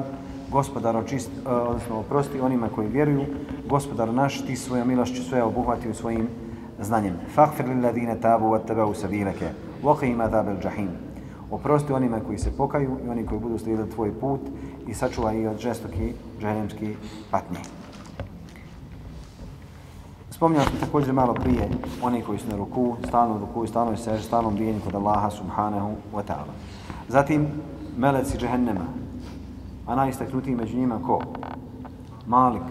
[SPEAKER 2] gospodaro čist, uh, odnosno oprosti onima koji vjeruju, gospodar naš, ti svoja milošću sve obuhvatio svojim znanjem. Faghfir lil ladina tabu wattaba'u sabilaka wa qim adhab al jahim. Oprosti onima koji se pokaju i oni koji budu slijedili tvoj put i sačuvaj ih od žestoki džehennemski patnje. Spomnjao sam također malo prije oni koji su na ruku, stalno ruku, stalno i stalno bijenju kod Allaha subhanahu wa ta'ala. Zatim meleci džehennema, a najistaknutiji među njima ko? Malik.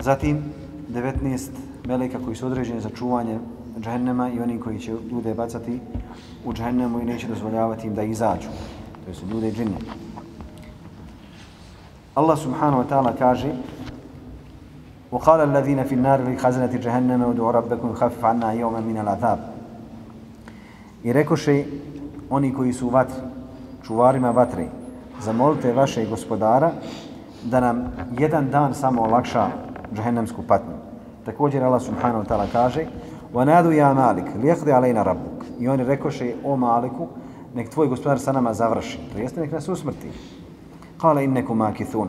[SPEAKER 2] Zatim 19 meleka koji su određeni za čuvanje džehennema i oni koji će ljude bacati u džehennemu i neće dozvoljavati im da izađu. To su ljude i džinne. Allah subhanahu wa ta'ala kaže وقال الذين في النار لخزنة جهنم ودعوا ربكم خفف عنا يوما من العذاب I rekoše oni koji su u vatri, čuvarima vatre, zamolite vaše gospodara da nam jedan dan samo olakša džahennemsku patnju. Također Allah subhanahu wa ta'ala kaže وَنَادُوا يَا مَالِكْ لِيَقْدِ عَلَيْنَا رَبُّكْ I oni rekoše o Maliku nek tvoj gospodar sa nama završi. To jeste nek nas usmrti. قَالَ إِنَّكُمْ مَاكِثُونَ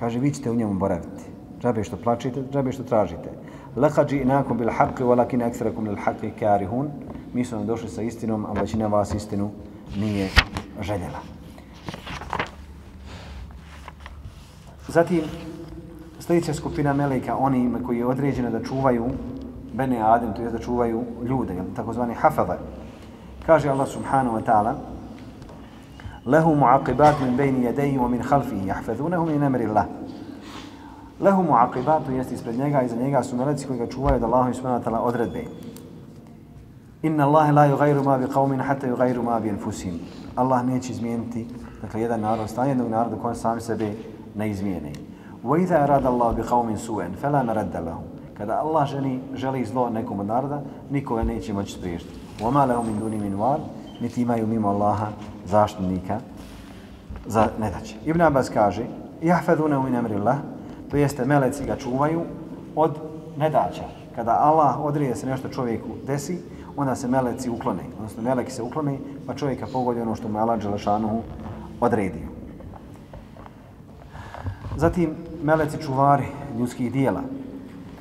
[SPEAKER 2] Kaže vi ćete u njemu boraviti. Džabe što plačite, džabe što tražite. لَقَدْ جِئْنَاكُمْ بِالْحَقِّ وَلَكِنْ أَكْثَرَكُمْ لِلْحَقِّ كَارِهُونَ Mi su nam došli sa istinom, a većina vas istinu nije željela. Zatim, sljedeća skupina meleka, oni koji je određeno da čuvaju bene Adem, to je da čuvaju ljude, takozvane hafadar. Kaže Allah subhanahu wa ta'ala, lehu mu'aqibat min bejni jedeji wa min halfi, jahfadunahum min emri Allah. Lehu mu'aqibat, to jeste ispred njega i za njega su meleci koji ga čuvaju od Allahu subhanahu wa ta'ala odredbe. Inna Allah la yugayru ma bi qawmin hatta yugayru ma bi anfusihim. Allah neće izmijeniti dakle jedan narod stan jednog naroda koji sam sebe ne izmijeni. Wa idha arada Allah bi qawmin su'an fala maradda lahum. Kada Allah želi, želi zlo nekom od naroda, nikoga neće moći spriješiti. وَمَا لَهُ مِنْ دُونِ مِنْ وَالِ Niti imaju mimo Allaha zaštitnika za nedaće. Ibn Abbas kaže يَحْفَذُونَهُ مِنْ أَمْرِ اللَّهِ To jeste meleci ga čuvaju od nedaća. Kada Allah odrije se nešto čovjeku desi, onda se meleci uklone, odnosno meleki se uklone, pa čovjeka pogodi ono što mu Allah Đelešanuhu odredio. Zatim, meleci čuvari ljudskih dijela.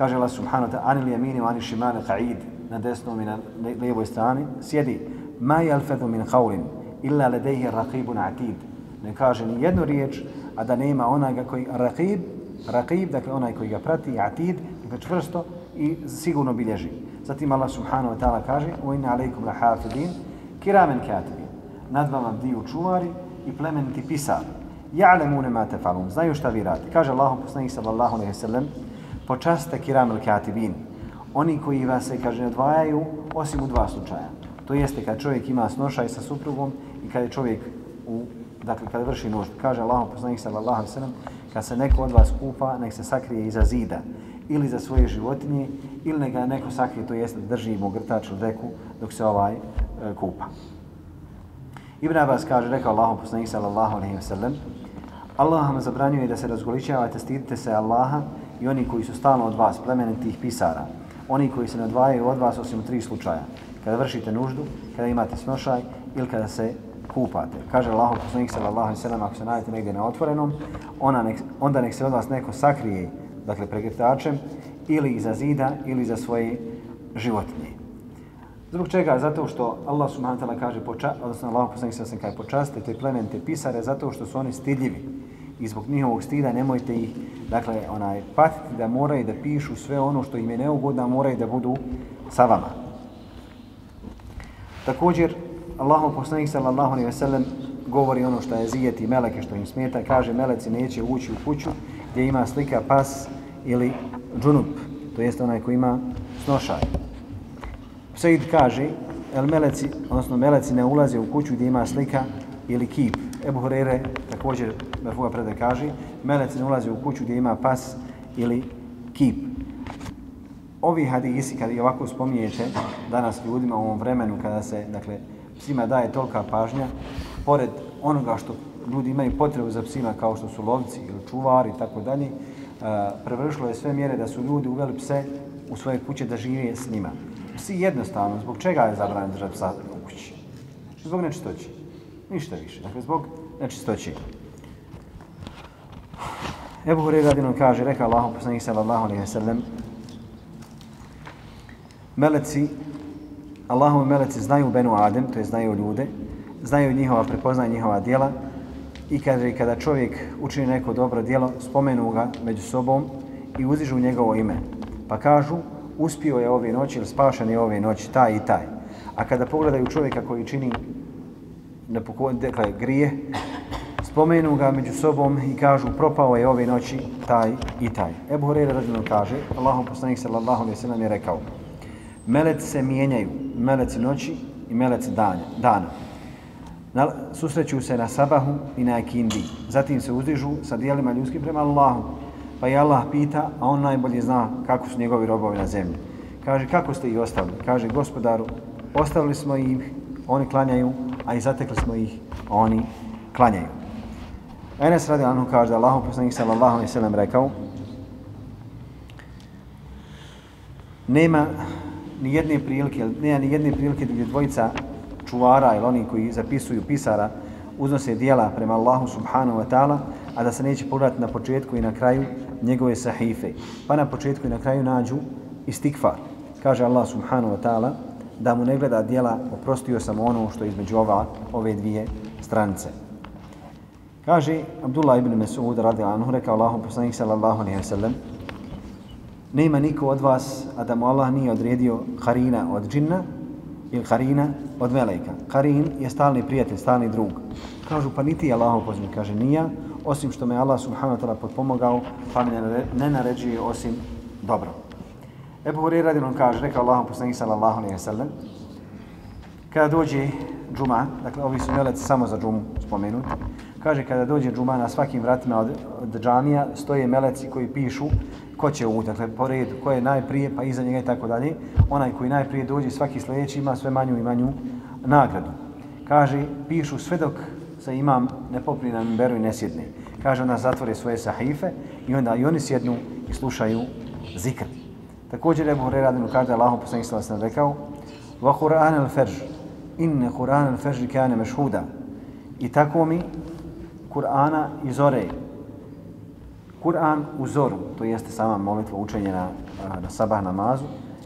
[SPEAKER 2] Kaže Allah subhanahu wa ta'ala, anil jemini, ani šimane qa'id, na desnom i na lijevoj strani, sjedi, ma jelfedu min qawlin, illa ledejhi raqibun atid. Ne kaže ni jednu riječ, a da nema onoga koji raqib, raqib, dakle onaj koji ga prati, atid, dakle čvrsto i sigurno bilježi. Zatim Allah subhanahu wa ta'ala kaže, u inna alaikum la hafidin, kiramen katibin, nad vama diju čuvari i plemeniti pisari. Ja'lemune ma tefalun, znaju šta vi radite. Kaže Allah poslanih sallallahu alaihi sallam, počaste kiramel katibin, oni koji vas se, kaže, odvajaju osim u dva slučaja. To jeste kad čovjek ima snošaj sa suprugom i kad je čovjek u, dakle, kad vrši nožd. Kaže Allah poslanih sallallahu alaihi sallam, kad se neko od vas kupa, nek se sakrije iza zida ili za svoje životinje ili neka neko sakrije, to jeste da drži mu grtač u deku dok se ovaj e, kupa. Ibn Abbas kaže, rekao Allahom poslanik sallallahu alaihi wa sallam, Allah vam zabranjuje da se razgoličavate, stidite se Allaha i oni koji su stalno od vas, plemenitih pisara, oni koji se ne odvajaju od vas osim u tri slučaja, kada vršite nuždu, kada imate snošaj ili kada se kupate. Kaže Allah poslanik sallallahu alaihi wa sallam, ako se najdete negdje na otvorenom, ona nek, onda nek se od vas neko sakrije dakle pregrtačem, ili iza zida, ili za svoje životinje. Zbog čega? Zato što Allah subhanahu wa ta'ala kaže, poča, odnosno Allah poslanik se kaže, počastite plemente pisare, zato što su oni stidljivi. I zbog njihovog stida nemojte ih, dakle, onaj, patiti da moraju da pišu sve ono što im je neugodno, moraju da budu sa vama. Također, Allahu poslanik sallallahu alaihi ve sellem govori ono što je zijeti meleke što im smeta, kaže meleci neće ući u kuću gdje ima slika pas ili džunup, to jest onaj koji ima snošaj. Said kaže, el meleci, odnosno meleci ne ulaze u kuću gdje ima slika ili kip. Ebu Hurere također, Merfuga predaj kaže, meleci ne ulaze u kuću gdje ima pas ili kip. Ovi hadisi, kada ih ovako spominjete danas ljudima u ovom vremenu, kada se, dakle, psima daje tolika pažnja, pored onoga što ljudi imaju potrebu za psima kao što su lovci ili čuvari i tako dalje, eh, prevršilo je sve mjere da su ljudi uveli pse u svoje kuće da žive s njima. Psi jednostavno, zbog čega je zabranjeno držati psa u kući? Zbog nečistoći. Ništa više. Dakle, zbog nečistoći. Ebu Hureyre radinom kaže, reka Allah, poslanih sallallahu alaihi wa sallam, meleci, Allahovi meleci znaju Benu Adem, to je znaju ljude, znaju njihova, prepoznaju njihova dijela, i kaže kada čovjek učini neko dobro djelo, spomenu ga među sobom i uzižu njegovo ime. Pa kažu, uspio je ove noći ili spašan je ove noći, taj i taj. A kada pogledaju čovjeka koji čini dakle, grije, spomenu ga među sobom i kažu, propao je ove noći, taj i taj. Ebu Horeira rađeno kaže, Allahom poslanik sallallahu alaihi sallam je rekao, meleci se mijenjaju, meleci noći i meleci dana. dana na, susreću se na sabahu i na ekindi. Zatim se uzdižu sa dijelima ljudskim prema Allahu. Pa je Allah pita, a on najbolje zna kako su njegovi robovi na zemlji. Kaže, kako ste ih ostavili? Kaže, gospodaru, ostavili smo ih, oni klanjaju, a i zatekli smo ih, oni klanjaju. Enes radi Anhu kaže da Allah poslanik sallallahu alaihi sallam rekao nema ni jedne prilike, nema ni jedne prilike gdje dvojica čuvara ili oni koji zapisuju pisara uznose dijela prema Allahu subhanahu wa ta'ala, a da se neće pogledati na početku i na kraju njegove sahife. Pa na početku i na kraju nađu istikfar. Kaže Allah subhanahu wa ta'ala da mu ne gleda dijela, oprostio sam ono što je između ova, ove dvije stranice. Kaže Abdullah ibn Mesud radi anhu, rekao Allahu poslanik sallallahu alaihi wa sallam, nema niko od vas, a da mu Allah nije odredio harina od džinna, ili Karina od Meleka. Karin je stalni prijatelj, stalni drug. Kažu, pa niti je Allah poslanik Kaže, nija, osim što me Allah subhanahu wa ta'ala potpomogao, pa mi ne naređuje osim dobro. Ebu radi radinom kaže, rekao Allahu poslanik sallallahu alaihi wa sallam, kada dođe džuma, dakle ovi su meleci samo za džumu spomenuti, kaže kada dođe džuma na svakim vratima od, od džamija stoje meleci koji pišu ko će u, dakle, po redu, ko je najprije, pa iza njega i tako dalje. Onaj koji najprije dođe, svaki sljedeći ima sve manju i manju nagradu. Kaže, pišu sve dok se imam ne popri na beru i ne sjedne. Kaže, onda zatvore svoje sahife i onda i oni sjednu i slušaju zikr. Također je Buhre Radinu kada je Allahom poslanih sallam sam rekao Va Qur'an al-Fajr, inne Qur'an al-Fajr kane mešhuda. I tako mi Kur'ana i zore. Kur'an u zoru, to jeste sama molitva učenje na, na sabah namazu,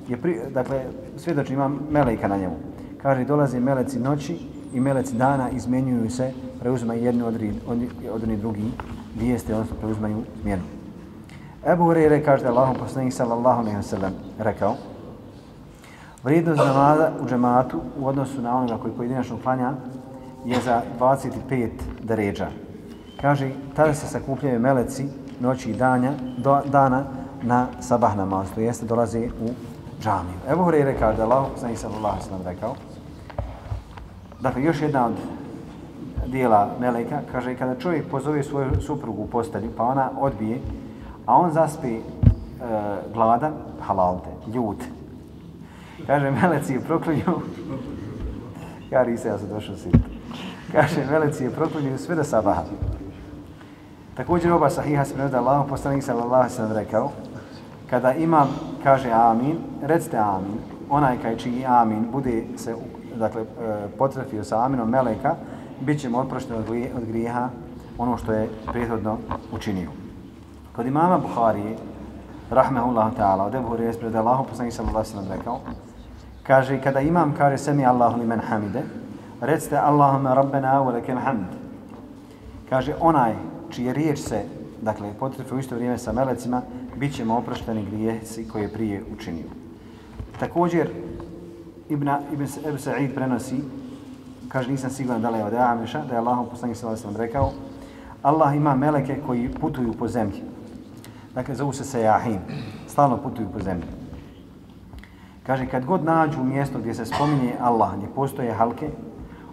[SPEAKER 2] je pri, dakle, svjedoči ima meleka na njemu. Kaže, dolaze meleci noći i meleci dana izmenjuju se, preuzimaju jednu od, od, od oni drugi vijeste, odnosno preuzimaju smjenu. Ebu Hureyre kaže da Allahom poslanik sallallahu alaihi wa sallam rekao vrijednost namaza u džematu u odnosu na onoga koji pojedinačno klanja je za 25 deređa. Kaže, tada se sakupljaju meleci noći i danja, do, dana na sabah namaz, to jeste dolaze u džamiju. Evo Hureyre kaže da je Allahom poslanik sallallahu alaihi sallam rekao Dakle, još jedna od dijela Meleka, kaže, kada čovjek pozove svoju suprugu u postelju, pa ona odbije, a on zaspi e, gladan, halalte, ljud. Kaže, Meleci je proklinju, ja risa, ja sam došao sit. Kaže, Meleci je proklinju sve do sabaha. Također oba sahiha se prenosi Allah, poslanik sallallahu sallam rekao, kada imam, kaže amin, recite amin, onaj kaj čiji amin bude se dakle, e, potrefio sa aminom meleka, bit će mu oprošteno od grijeha ono što je prethodno učinio. Kod imama Buharije, rahmehullahu ta'ala, od Ebu Hurije ispred Allahu poslanih sallallahu sallam rekao, kaže, kada imam kaže semi Allahu li men hamide, recite Allahumma rabbena wa lekel hamd. Kaže, onaj čije riječ se, dakle, potrefe u isto vrijeme sa melecima, bit ćemo oprošteni grijesi koje je prije učinio. Također, Ibn, Ibn Ebu Sa'id prenosi, kaže, nisam siguran da li je od Ameša, da je Allahom poslanih sallallahu sallam rekao, Allah ima meleke koji putuju po zemlji. Dakle, zovu se sejahin, Stalno putuju po zemlji. Kaže, kad god nađu mjesto gdje se spominje Allah, gdje postoje halke,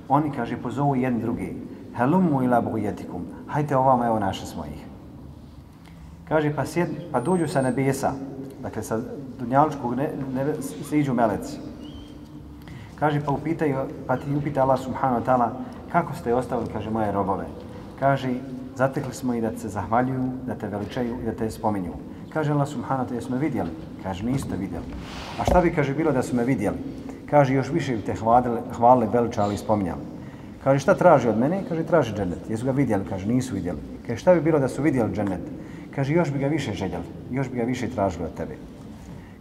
[SPEAKER 2] oni, kaže, pozovu jedni drugi. Helumu ila bugijetikum. Hajte ovamo, evo naše smo ih. Kaže, pa, sjed, pa dođu sa nebesa, dakle, sa dunjalučkog ne, ne, siđu meleci. Kaže, pa upitaju, pa ti upita Allah subhanahu wa ta'ala, kako ste ostavili, kaže, moje robove? Kaže, zatekli smo i da se zahvaljuju, da te veličaju i da te spominju. Kaže Allah subhanahu wa ta'ala, smo vidjeli? Kaže, niste vidjeli. A šta bi, kaže, bilo da su me vidjeli? Kaže, još više bi te hvalili, hvalili, veličali i spominjali. Kaže, šta traži od mene? Kaže, traži džennet. Jesu ga vidjeli? Kaže, nisu vidjeli. Kaže, šta bi bilo da su vidjeli džennet? Kaže, još bi ga više željeli. Još bi ga više tražili od tebe.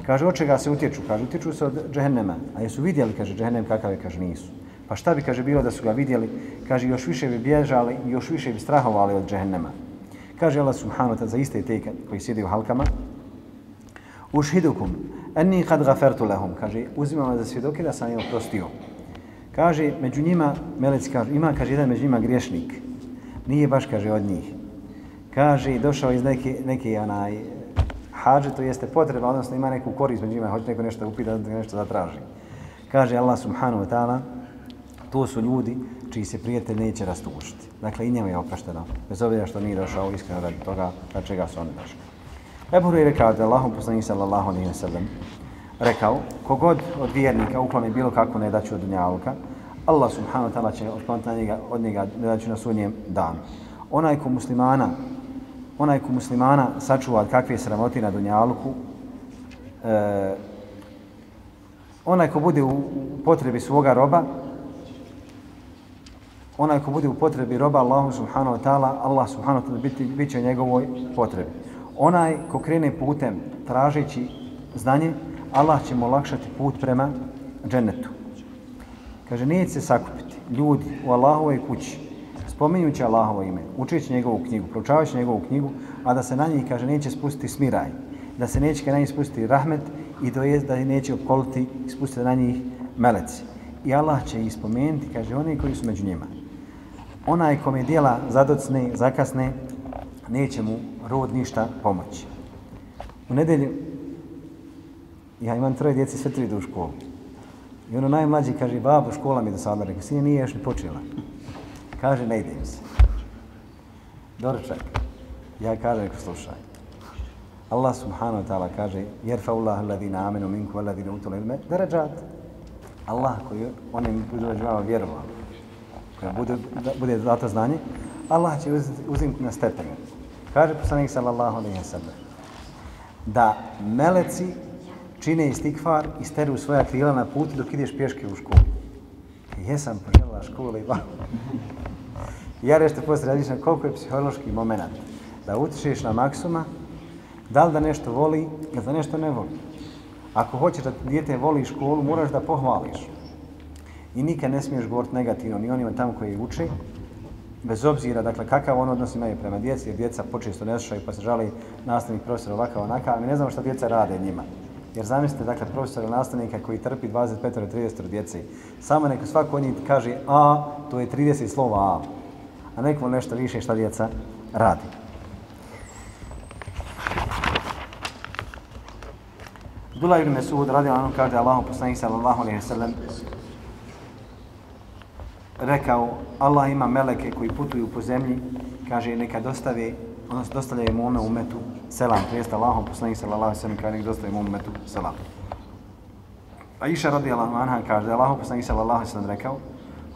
[SPEAKER 2] Kaže, od čega se utječu? Kaže, utječu se od džehennema. A jesu vidjeli, kaže, džehennem kakav je? Kaže, nisu. Pa šta bi, kaže, bilo da su ga vidjeli? Kaže, još više bi bježali i još više bi strahovali od džehennema. Kaže Allah subhanahu wa ta'ala za iste te koji sjedi u halkama. Ušhidukum, enni kad gafertu lehum. Kaže, uzimam za svjedoke da sam im oprostio. Kaže, među njima, melec kaže, ima, kaže, jedan među njima griješnik. Nije baš, kaže, od njih. Kaže, došao iz neke, neke onaj, hađe, to jeste potreba, odnosno ima neku korist među njima, hoće neko nešto upita, nešto zatraži. Kaže Allah subhanahu wa ta'ala, to su ljudi čiji se prijatelj neće rastušiti. Dakle, i njemu je oprašteno, bez obzira što nije došao iskreno radi toga na čega su oni došli. Ebu je rekao Allahom poslanih sallallahu alaihi wa sallam rekao, kogod od vjernika ukloni bilo kako ne daću od dunjaluka, Allah subhanahu wa ta'ala će otkloniti na njega, od njega ne daću na sudnjem danu. Onaj ko muslimana, onaj ko muslimana sačuva od kakve sramoti na dunjaluku, e, onaj ko bude u potrebi svoga roba, onaj ko bude u potrebi roba Allahu subhanahu wa ta'ala, Allah subhanahu wa ta'ala biti, bit će njegovoj potrebi. Onaj ko krene putem tražeći znanje, Allah će mu olakšati put prema džennetu. Kaže, nije se sakupiti ljudi u Allahovoj kući, spominjući Allahovo ime, učeći njegovu knjigu, proučavajući njegovu knjigu, a da se na njih, kaže, neće spustiti smiraj, da se neće na njih spustiti rahmet i to da neće opkoliti i spustiti na njih meleci. I Allah će ih spomenuti, kaže, oni koji su među njima onaj kome dijela zadocne, zakasne, neće mu rod ništa pomoći. U nedelju, ja imam troje djece, sve tri idu u školu. I ono najmlađi kaže, babo, škola mi do sada, rekao, sine nije još ni počela. Kaže, ne idem se. Doručak. Ja kažem, rekao, slušaj. Allah subhanahu wa ta'ala kaže, jerfa Allah alladina amenu minku alladina utul ilme, darađat. Allah koji onim budu vjerovali koja bude, da, bude zato znanje, Allah će uzimati na stepenu. Kaže poslanik sallallahu alaihi wa sallam, da meleci čine istikfar i steru svoja krila na putu dok ideš pješke u školu. Jesam poželjela školu i Ja rešte poslije različam koliko je psihološki moment da utišeš na maksuma, da li da nešto voli ili da nešto ne voli. Ako hoćeš da dijete voli školu, moraš da pohvališ. I nikad ne smiješ govoriti negativno ni onima tamo koji uče, bez obzira, dakle, kakav on odnos imaju prema djeci, jer djeca počesto ne slušaju pa se žali nastavnik profesor ovakav onakav, a mi ne znamo šta djeca rade njima. Jer zamislite, dakle, profesor ili nastavnika koji trpi 25-30 djece, samo neko svako od njih kaže A, to je 30 slova A, a neko nešto više šta djeca radi. Abdullah ibn Mesud radi ono kaže Allahu poslanik sallallahu alejhi ve sellem rekao Allah ima meleke koji putuju po zemlji kaže neka dostave odnosno dostavljaju mome umetu selam to jeste Allahom poslanik sallallahu alejhi ve sellem kaže neka dostave mome umetu selam Aisha radijallahu anha kaže Allahu poslanik sallallahu alejhi ve sellem rekao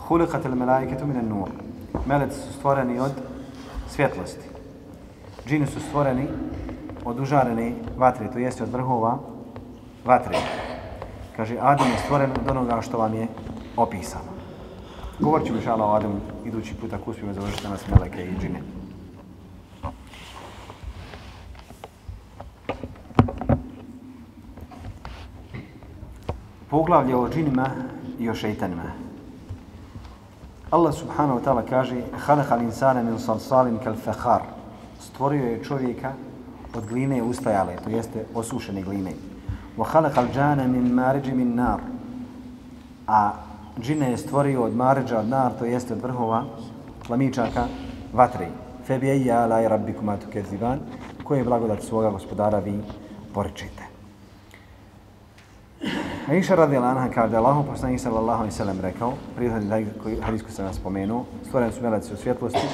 [SPEAKER 2] khuliqat al malaikatu min an-nur meleci su stvoreni od svjetlosti džini su stvoreni od užarene vatre to jeste od vrhova vatre. Kaže, Adam je stvoren od onoga što vam je opisano. Govorit ćemo šala o Adamu idući put ako uspijemo završiti nas meleke i džine. poglavlje o džinima i o šeitanima. Allah subhanahu wa ta'ala kaže Hadaha l'insana min salsalin kal fahar Stvorio je čovjeka od gline ustajale, to jeste osušene gline. Wa halaka džana min maređi min nar A džine je stvorio od maređa od nar, to jeste od vrhova plamičaka vatre. Fe i ejja la i rabbi kumatu kezivan Koje je blagodat svoga gospodara vi poričite. Aisha iša radi Alana kaže da je poslanih sallallahu alaihi sallam rekao, prije hadisku sam vas spomenuo, stvoreni su meleci u svjetlosti,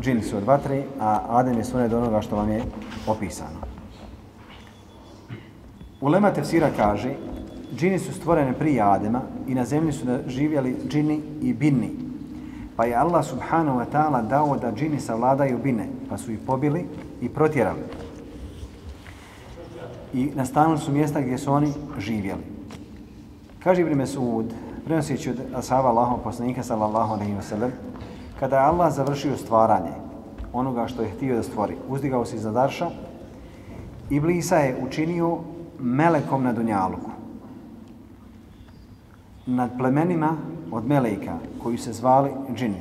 [SPEAKER 2] džini su od vatre, a Adem je stvoren od onoga što vam je opisano. Ulema tefsira kaže, džini su stvorene prije Adema i na zemlji su živjeli džini i binni. Pa je Allah subhanahu wa ta'ala dao da džini savladaju bine, pa su ih pobili i protjerali. I nastanili su mjesta gdje su oni živjeli. Kaže Ibn Mesud, prenoseći od ashaba Allahom poslanika sallallahu alaihi wa sallam, kada je Allah završio stvaranje onoga što je htio da stvori, uzdigao se iznad arša, Iblisa je učinio melekom na Dunjaluku. Nad plemenima od meleka koji se zvali džini.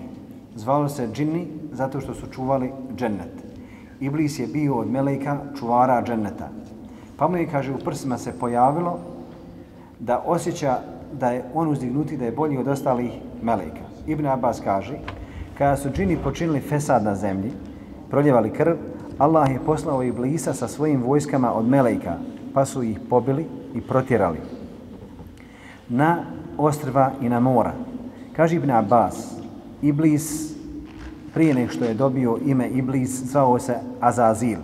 [SPEAKER 2] Zvali se džini zato što su čuvali džennet. Iblis je bio od meleka čuvara dženneta. Pa mu je, kaže, u prsima se pojavilo da osjeća da je on uzdignuti, da je bolji od ostalih meleka. Ibn Abbas kaže, kada su džini počinili fesad na zemlji, proljevali krv, Allah je poslao Iblisa sa svojim vojskama od meleka, pa su ih pobili i protjerali na ostrva i na mora. Kaže Ibn Abbas, Iblis prije nek što je dobio ime Iblis, zvao se Azazil.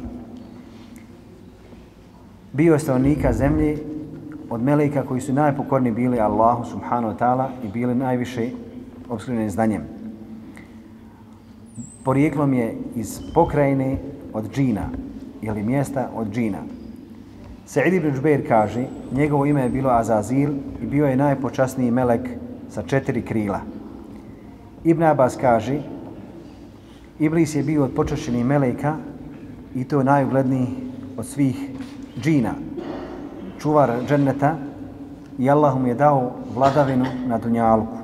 [SPEAKER 2] Bio je stavnika zemlje od meleka koji su najpokorni bili Allahu subhanahu wa ta'ala i bili najviše obskrbljeni znanjem. Porijeklom je iz pokrajine od džina ili mjesta od džina. Sa'id ibn Džbeir kaže, njegovo ime je bilo Azazil i bio je najpočasniji melek sa četiri krila. Ibn Abbas kaže, Iblis je bio od počašćenih meleka i to najugledniji od svih džina, čuvar dženneta i Allah mu je dao vladavinu na Dunjalku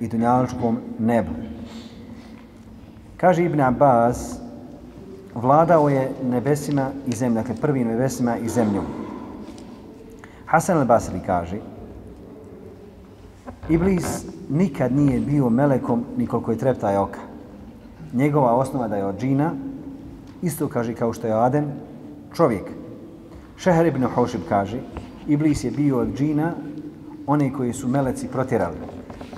[SPEAKER 2] i Dunjalučkom nebu. Kaže Ibn Abbas, vladao je nebesima i zemljom, dakle prvim nebesima i zemljom. Hasan al-Basri kaže, Iblis nikad nije bio melekom nikoliko je treptaj oka. Njegova osnova da je od džina, isto kaže kao što je Adem, čovjek. Šeher ibn Hošib kaže, Iblis je bio od džina, one koji su meleci protjerali,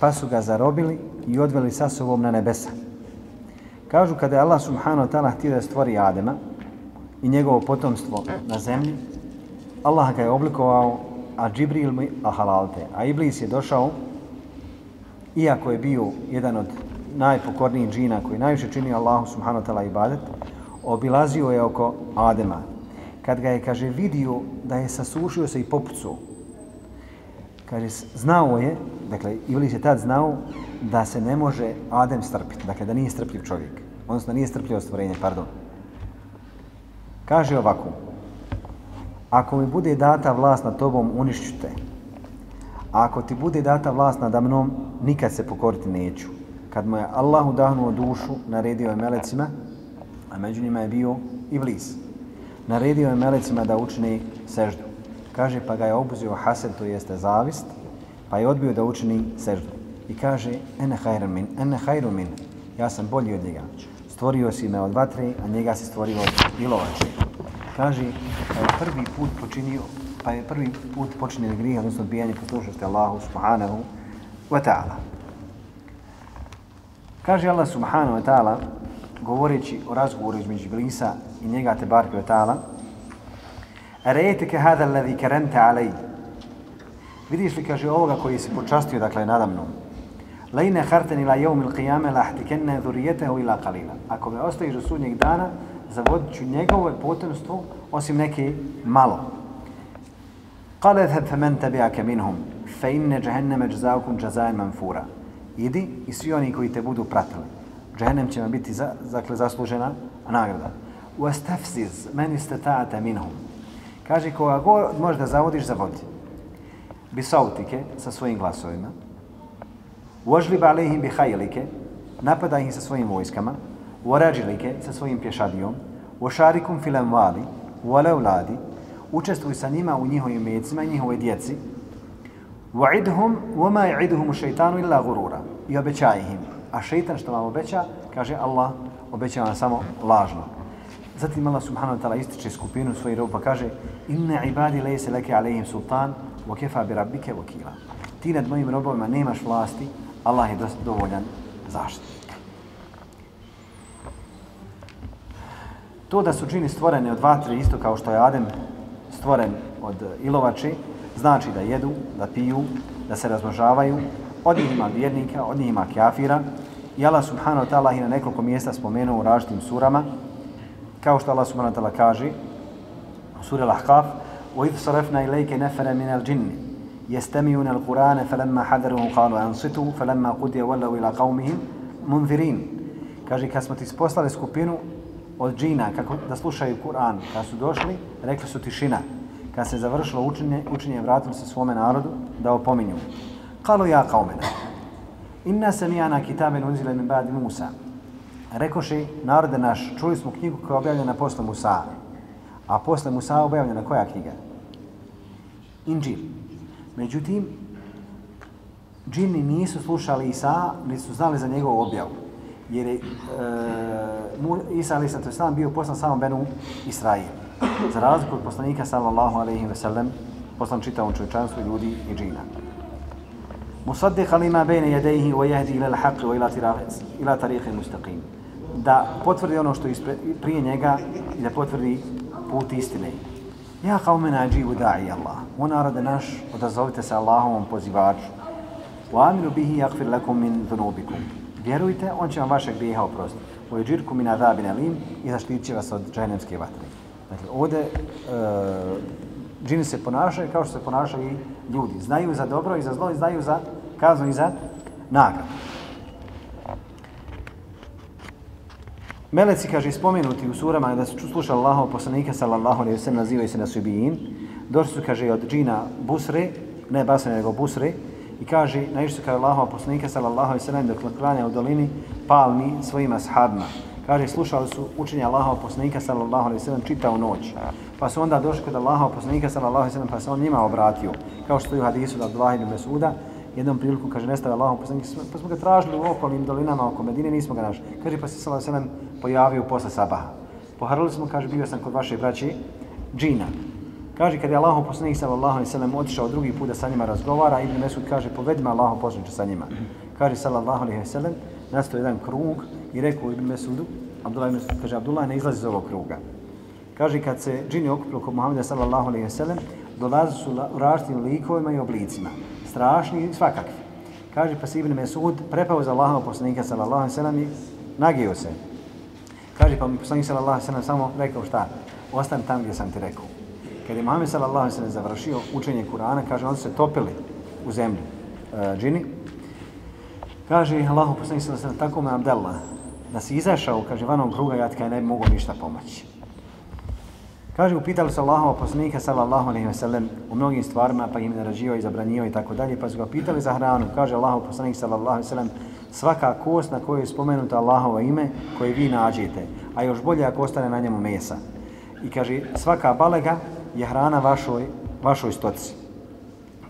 [SPEAKER 2] pa su ga zarobili i odveli sa sobom na nebesa. Kažu kada je Allah subhanahu wa ta'ala htio da stvori Adema i njegovo potomstvo na zemlji, Allah ga je oblikovao, a Džibril mi ahalalte. A Iblis je došao, iako je bio jedan od najpokornijih džina koji najviše čini Allahu subhanahu wa ta'ala ibadet, obilazio je oko Adema kad ga je, kaže, vidio da je sasušio se i popucao, kaže, znao je, dakle, Iblis je tad znao da se ne može Adem strpiti, dakle, da nije strpljiv čovjek, odnosno da nije strpljivo stvorenje, pardon. Kaže ovako, ako mi bude data vlast nad tobom, unišću te. A ako ti bude data vlast nad mnom, nikad se pokoriti neću. Kad mu je Allah udahnuo dušu, naredio je melecima, a među njima je bio Iblis. Naredio je melecima da učini seždu. Kaže, pa ga je obuzio hased, to jeste zavist, pa je odbio da učini seždu. I kaže, ene hajru min, ene hajru min, ja sam bolji od njega. Stvorio si me od vatre, a njega si stvorio od ilovače. Kaže, pa je prvi put počinio, pa je prvi put počinjen grih, odnosno odbijanje poslušnosti Allahu subhanahu wa ta'ala. Kaže Allah subhanahu wa ta'ala, govoreći o razgovoru između Iblisa i njega te barke wa ta'ala, hada alladhi karanta alej. Vidiš li, kaže, ovoga koji se počastio, dakle, nadamnom. Lejne harten ila jeum il qiyame lahtikenne ahtikenne dhurijetehu ila kalila. Ako me ostaviš do sudnjeg dana, zavodit ću njegovo potomstvo, osim neke malo. Kale dheb fe men tabi'ake minhum, fe inne džehenneme džzaukum džazajen manfura. Idi i svi oni koji te budu pratili. Džehennem će vam biti za, dakle, zaslužena nagrada. وَاسْتَفْزِزْ مَنِ اسْتَتَعَتَ minhum. Kaže, koga god možeš da zavodiš, zavodi. Bisautike sa svojim glasovima. وَجْلِبَ عَلَيْهِمْ bi napada ih sa svojim vojskama. وَرَجِلِكَ sa svojim pješadijom. وَشَارِكُمْ فِي vali, وَلَوْلَادِ učestvuj sa njima u njihovim mecima i njihovoj djeci. Wa'idhum wama ya'iduhum ash-shaytanu illa ghurura. I obećaj im. A šeitan što vam obeća, kaže Allah, obećava vam samo lažno. Zatim Allah subhanahu wa ta'ala ističe skupinu svojih roba, kaže Inna ibadi lejse leke alayhim sultan wa kafa bi rabbike wakila. Ti nad mojim robovima nemaš vlasti, Allah je dovoljan zaštitnik. To da su džini stvoreni od vatre, isto kao što je Adem stvoren od ilovače, znači da jedu, da piju, da se razmnožavaju, od njih ima vjernika, od njih ima kjafira. I Allah subhanahu wa ta'ala ih na nekoliko mjesta spomenuo u različitim surama, kao što Allah subhanahu wa ta'ala kaže u suri Al-Ahqaf وَإِذْ صَرَفْنَا إِلَيْكَ نَفَرَ مِنَ الْجِنِّ يَسْتَمِيُونَ الْقُرْآنَ فَلَمَّا حَذَرُهُ قَالُوا أَنْصِتُوا فَلَمَّا قُدِيَ وَلَّوْا إِلَى قَوْمِهِمْ مُنْذِرِينَ Kaže, kad smo ti poslali skupinu od džina kako da slušaju Kur'an, kad su došli, rekli su tišina. Kad se završilo učenje, učenje vratili se svome narodu da opominju. Kalu ja qaumena. Inna samijana kitaben unzile min ba'di Musa. Rekoši, narode naš, čuli smo knjigu koja je objavljena posle Musa. A posle Musa je objavljena koja knjiga? Inđil. Međutim, džini nisu slušali Isa, ni su znali za njegovu objavu. Jer je e, Isa ali sato sam bio poslan samo Benu Israil. Za razliku od poslanika sallallahu alejhi ve sellem, poslan čitavom čovječanstvu ljudi i džina. Musaddiq lima bejne yadayhi wa yahdi ila al-haqq wa ila ila mustaqim da potvrdi ono što ispred, prije njega i da potvrdi put istine. Ja kao mena ađivu da'i Allah. O narode naš, odazovite se Allahovom pozivaču. Wa aminu bihi yakfir lakum min dhunubikum. Vjerujte, on će vam vaše grijeha oprostiti. U jeđirku min adabin alim i zaštitit će vas od džajnemske vatre. Dakle, ovdje uh, džini se ponašaju kao što se ponašaju i ljudi. Znaju za dobro i za zlo i znaju za kaznu i za nagradu. Meleci, kaže, spomenuti u surama da su slušali Allahov poslanika, sallallahu alaihi wa sallam, nazivaju se Nasubijin. Došli su, kaže, od džina Busre, ne Basre, nego Busre, i kaže, naišli su kao Allahov poslanika, sallallahu alaihi wa sallam, dok klanja u dolini palmi svojim sahabima. Kaže, slušali su učenje Allahov poslanika, sallallahu alaihi wa sallam, čita u noć. Pa su onda došli kod Allahov poslanika, sallallahu alaihi wa sallam, pa se on njima obratio. Kao što je u hadisu da Abdullah ibn Mesuda, jednom priliku, kaže, nestave Allahov poslanik, pa smo ga tražili u okolnim dolinama oko Medine, nismo ga našli. Kaže, pa se sallallahu alaihi pojavio posle sabaha. Poharali smo, kaže, bio sam kod vaše braće džina. Kaže, kad je Allah poslanik sallallahu alaihi sallam otišao drugi put da sa njima razgovara, Ibn Mesud kaže, povedi me Allahom poslaniče sa njima. Kaže, sallallahu alaihi sallam, nastao jedan krug i rekao Ibn Mesudu, Abdullah ibn Mesud, kaže, Abdullah ne izlazi iz ovog kruga. Kaže, kad se džini okupilo kod Muhammeda sallallahu alaihi sallam, dolazi su u različitim likovima i oblicima. Strašni i svakakvi. Kaže, pa se Ibn Mesud prepao za Allahom poslanika sallallahu alaihi sallam i nagio se. Kaže pa mi poslanik sallallahu alaihi ve samo rekao šta? Ostan tam gdje sam ti rekao. Kad je Muhammed sallallahu alaihi sallam završio učenje Kur'ana, kaže, oni su se topili u zemlju uh, e, džini. Kaže, Allahu poslanik sallallahu alaihi sallam, tako me Abdallah, da si izašao, kaže, vanom kruga, ja ti kaj ne bi mogao ništa pomoći. Kaže, upitali su Allahova poslanika sallallahu alaihi wa sallam u mnogim stvarima, pa im narađivao i zabranjivao i tako dalje, pa su ga pitali za hranu. Kaže Allahov poslanik sallallahu alaihi wa sallam, svaka kost na kojoj je spomenuto Allahovo ime, koje vi nađete, a još bolje ako ostane na njemu mesa. I kaže, svaka balega je hrana vašoj, vašoj stoci.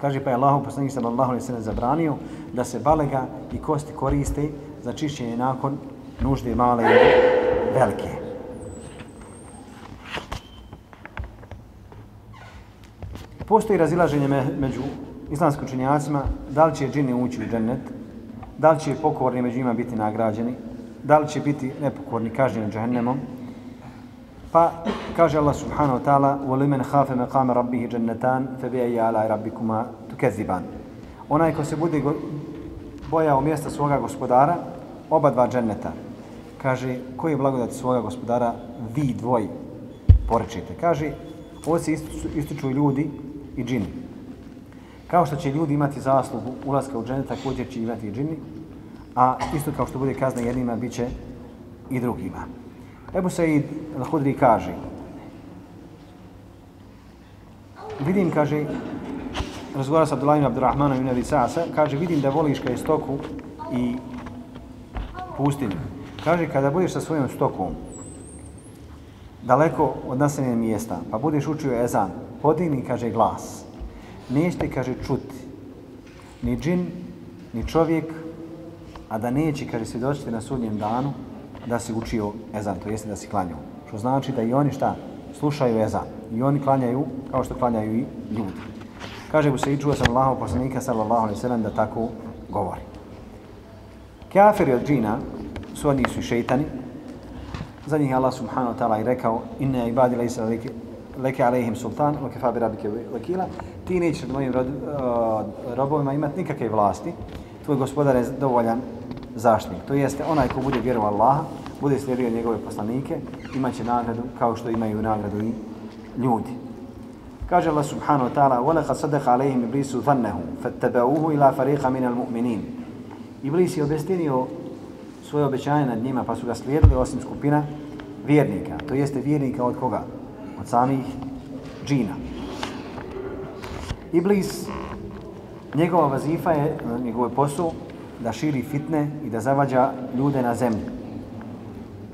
[SPEAKER 2] Kaže, pa je Allahov poslanik sallallahu alejhi ve sallam zabranio da se balega i kosti koriste za čišćenje nakon nužde male i velike. Postoji razilaženje među islamskim učenjacima da li će džini ući u džennet, da li će pokorni među njima biti nagrađeni, da li će biti nepokorni kažnjeni džahennemom. Pa kaže Allah subhanahu wa ta'ala وَلِمَنْ خَافَ مَقَامَ رَبِّهِ جَنَّتَانِ فَبِيَيَ عَلَىٰ رَبِّكُمَا تُكَذِّبَانِ Onaj ko se bude bojao mjesta svoga gospodara, oba dva dženneta, kaže, koji je blagodat svoga gospodara, vi dvoji porečite. Kaže, ovo se ističu ljudi i džini. Kao što će ljudi imati zaslugu ulaska u dženet, također će imati i džini, a isto kao što bude kazna jednima, bit će i drugima. Ebu Said al-Hudri kaže, vidim, kaže, razgovara sa Abdullahim Abdurrahmanom i Nevi Sasa, kaže, vidim da voliš kaj stoku i pustinju. Kaže, kada budeš sa svojom stokom, daleko od naseljenih mjesta, pa budeš učio ezan, podigni, kaže, glas. Nećete, kaže, čuti ni džin, ni čovjek, a da neće, kaže, svjedočiti na sudnjem danu da si učio ezan, to jeste da si klanjao. Što znači da i oni šta? Slušaju ezan. I oni klanjaju kao što klanjaju i ljudi. Kaže mu se i čuo sam Allahov poslanika sallallahu alaihi sallam da tako govori. Kafiri od džina su oni su šeitani. Za njih Allah subhanahu wa ta'ala i rekao inna ibadi laysa leke alejhim sultan, wa kafa bi rabbika wakila. Ti nećeš nad mojim rod, uh, robovima imati nikakve vlasti. Tvoj gospodar je dovoljan zaštitnik. To jeste onaj ko bude vjerovao Allaha, bude slijedio njegove poslanike, imaće nagradu kao što imaju nagradu i ljudi. Kaže Allah subhanahu wa ta'ala وَلَقَدْ صَدَقَ عَلَيْهِمْ إِبْلِسُ ظَنَّهُ فَاتَّبَعُوهُ إِلَى فَرِيقَ مِنَ الْمُؤْمِنِينَ Iblis je obestinio svoje obećanje nad njima, pa su ga slijedili osim skupina vjernika. To jeste vjernika od koga? Od samih džina. Iblis, njegova vazifa je, njegove posao, da širi fitne i da zavađa ljude na zemlji.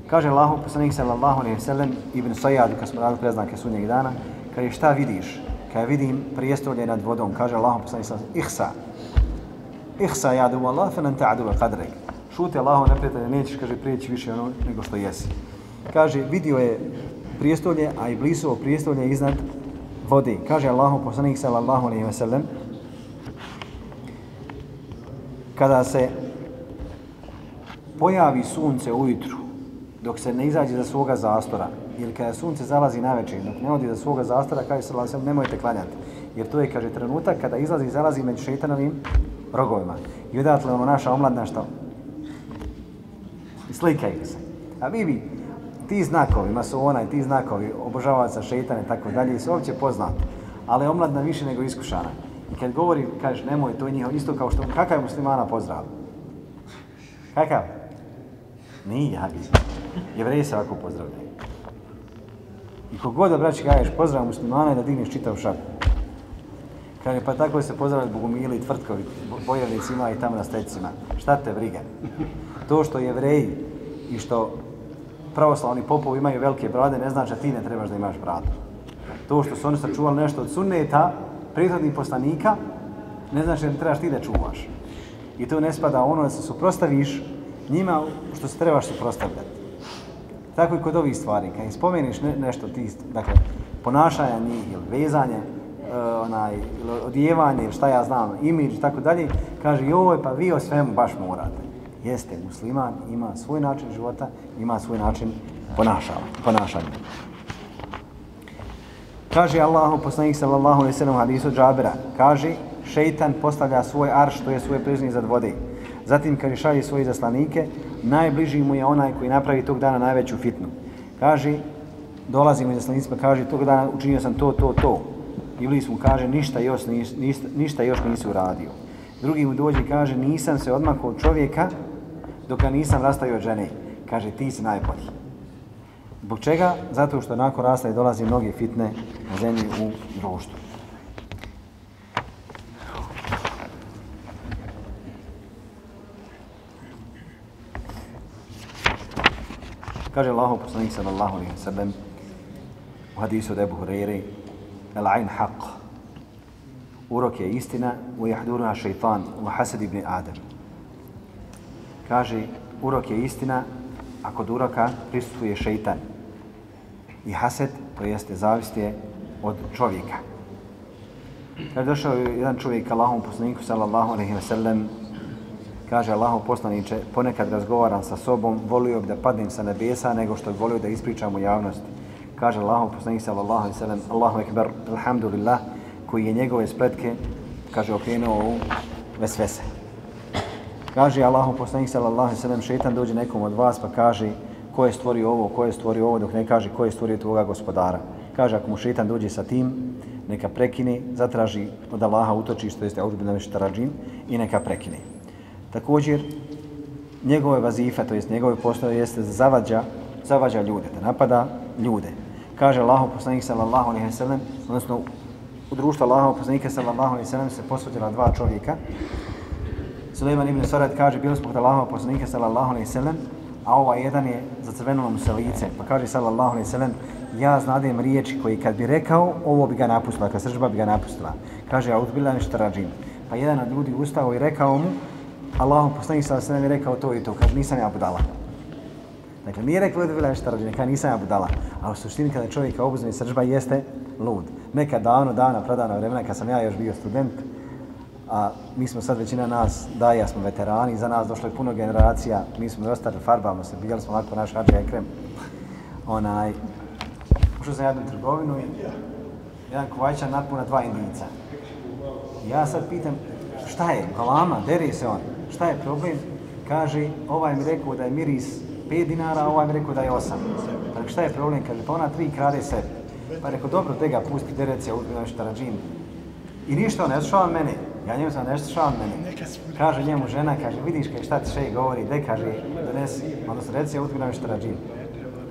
[SPEAKER 2] Kaže Allahu poslanik sallallahu alejhi ve sellem Ibn Sayyad kad smo radili preznake sunnjeg dana, kaže šta vidiš? Kaže vidim prijestolje nad vodom, kaže Allahu poslanik sallallahu ihsa. Ihsa ya du Allah fa lan ta'du bi qadrik. Šuti Allahu neprijatelj, nećeš kaže prijeći više ono nego što jesi. Kaže vidio je prijestolje, a i blisovo prijestolje iznad vode. Kaže Allahu poslanik sallallahu alejhi ve sellem kada se pojavi sunce ujutru dok se ne izađe za svoga zastora ili kada sunce zalazi na večer dok ne odi za svoga zastora kaže sallallahu alejhi ve sellem nemojte klanjati. Jer to je kaže trenutak kada izlazi i zalazi među šejtanovim rogovima. I odatle ono naša omladna što? Slikaju se. A vi bi ti znakovi, masovona i ti znakovi obožavaca šeitana i tako dalje, su uopće poznati, ali omladna više nego iskušana. I kad govori, kažeš, nemoj, to je njihovo, isto kao što, kakav je muslimana pozdrav? Kakav? Nije, ja bih. Jevreji se ovako pozdravljaju. I kogod braći kažeš pozdrav muslimana i da digneš čitav šak. Kaže, pa tako se pozdravljaju bogumili i tvrtkovi, bojevnicima i tamo na stecima. Šta te briga? To što jevreji i što pravoslavni popovi imaju velike brade, ne znači da ti ne trebaš da imaš bradu. To što su oni sačuvali nešto od sunneta, prethodnih poslanika, ne znači da trebaš ti da čuvaš. I to ne spada ono da se suprostaviš njima što se trebaš suprostavljati. Tako i kod ovih stvari, kad im spomeniš ne, nešto ti, dakle, ponašanja njih ili vezanje, uh, onaj, ili odjevanje ili šta ja znam, imidž i tako dalje, kaže joj, pa vi o svemu baš morate jeste musliman, ima svoj način života, ima svoj način ponašanja. Kaže Allahu poslanik sallallahu alejhi ve sellem hadisu Džabira, kaže šejtan postavlja svoj arš, to je svoj prizni za vode. Zatim kaže šalje svoje zaslanike, najbliži mu je onaj koji napravi tog dana najveću fitnu. Kaže dolazimo iz zaslanicima, pa kaže, tog dana učinio sam to, to, to. Iblis mu kaže, ništa još, ništa, ništa još nisi uradio. Drugi mu dođe i kaže, nisam se odmakao od čovjeka dok ga nisam rastavio od žene. Kaže, ti si najbolji. Zbog čega? Zato što nakon rastaje dolazi mnoge fitne na zemlji u društvu. Kaže Allahu poslanik sallallahu alejhi ve sellem u hadisu od Abu Hurajre: El ayn haq Urok je istina u jahduruna shaytan u hasad ibn Adam. Kaže, urok je istina a kod uroka prisutuje šeitan. I haset, to jeste zavist je od čovjeka. Kada je došao jedan čovjek Allahom poslaniku sallallahu alaihi wa sallam Kaže Allahom poslaniče, ponekad razgovaram sa sobom, volio bi da padnem sa nebesa nego što bi volio da ispričam u javnosti. Kaže Allahom poslanik sallallahu alejhi ve sellem, Allahu ekber, alhamdulillah, koji je njegove spletke kaže okrenuo u vesvese. Kaže Allahu poslanik sallallahu alejhi ve sellem, šejtan dođe nekom od vas pa kaže ko je stvorio ovo, ko je stvorio ovo, dok ne kaže ko je stvorio tvoga gospodara. Kaže ako mu šejtan dođe sa tim, neka prekine, zatraži od Allaha utočište, jeste audubina meštarađin, i neka prekine. Također, njegove vazife, to jest njegove poslove, jeste da zavađa, zavađa ljude, da napada ljude. Kaže Allahu poslanik sallallahu alejhi ve sellem, odnosno u društvu Allahu poslanika sallallahu alejhi ve sellem se posvetila dva čovjeka. Suleiman ibn Sarad kaže, bili smo kod Allahova poslanika sallallahu alaihi sallam, a ovaj jedan je zacrvenilo mu se lice. Pa kaže sallallahu alaihi sallam, ja znadem riječi koji kad bi rekao, ovo bi ga napustila, kad sržba bi ga napustila. Kaže, a utbila nešto rađim. Pa jedan od ljudi ustao i rekao mu, Allahu poslanik sallallahu alaihi sallam je rekao to i to, kaže nisam ja budala. Dakle, nije rekao da bila šta radi, neka nisam ja budala. A u suštini kada čovjeka obuzme sržba jeste lud. Neka davno, dana, pradavno vremena kad sam ja još bio student, a mi smo sad većina nas, da ja smo veterani, za nas došlo je puno generacija, mi smo ostali, farbamo se, bijeli smo lako naš hađe ekrem. Onaj, ušao sam jednu trgovinu i jedan kovajčan napuna dva indijica. Ja sad pitam, šta je, galama, deri se on šta je problem? Kaže, ovaj mi rekao da je miris 5 dinara, a ovaj mi rekao da je 8. Dakle, šta je problem? Kaže, pa ona tri krade se. Pa rekao, dobro, te ga pusti, te se, ja uzmi nešto rađim. I ništa, ne slušao mene. Ja njemu sam nešto slušao mene. Kaže njemu žena, kaže, vidiš kaj šta ti še govori, de kaže, donesi, odnosno reci, ja uzmi nešto rađim.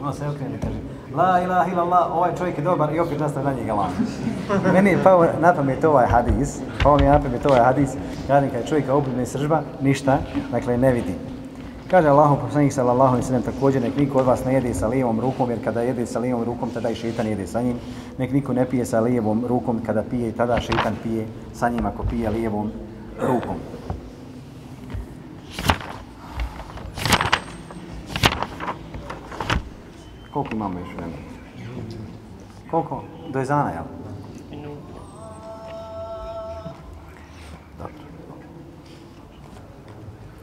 [SPEAKER 2] On se okrene, kaže, La ilaha illallah, ovaj čovjek je dobar i opet nastav na njega lan. *laughs* Meni je pao na pamet ovaj hadis, pao mi je na pamet ovaj hadis, kada je čovjeka obljubne sržba, ništa, dakle ne vidi. Kaže Allahu poslanik sallallahu alejhi ve sellem također nek niko od vas ne jede sa lijevom rukom jer kada jede sa lijevom rukom tada i šejtan jede sa njim. Nek niko ne pije sa lijevom rukom kada pije tada šejtan pije sa njim ako pije lijevom rukom. Koliko imamo još vremena? Koliko? Do izana, jel?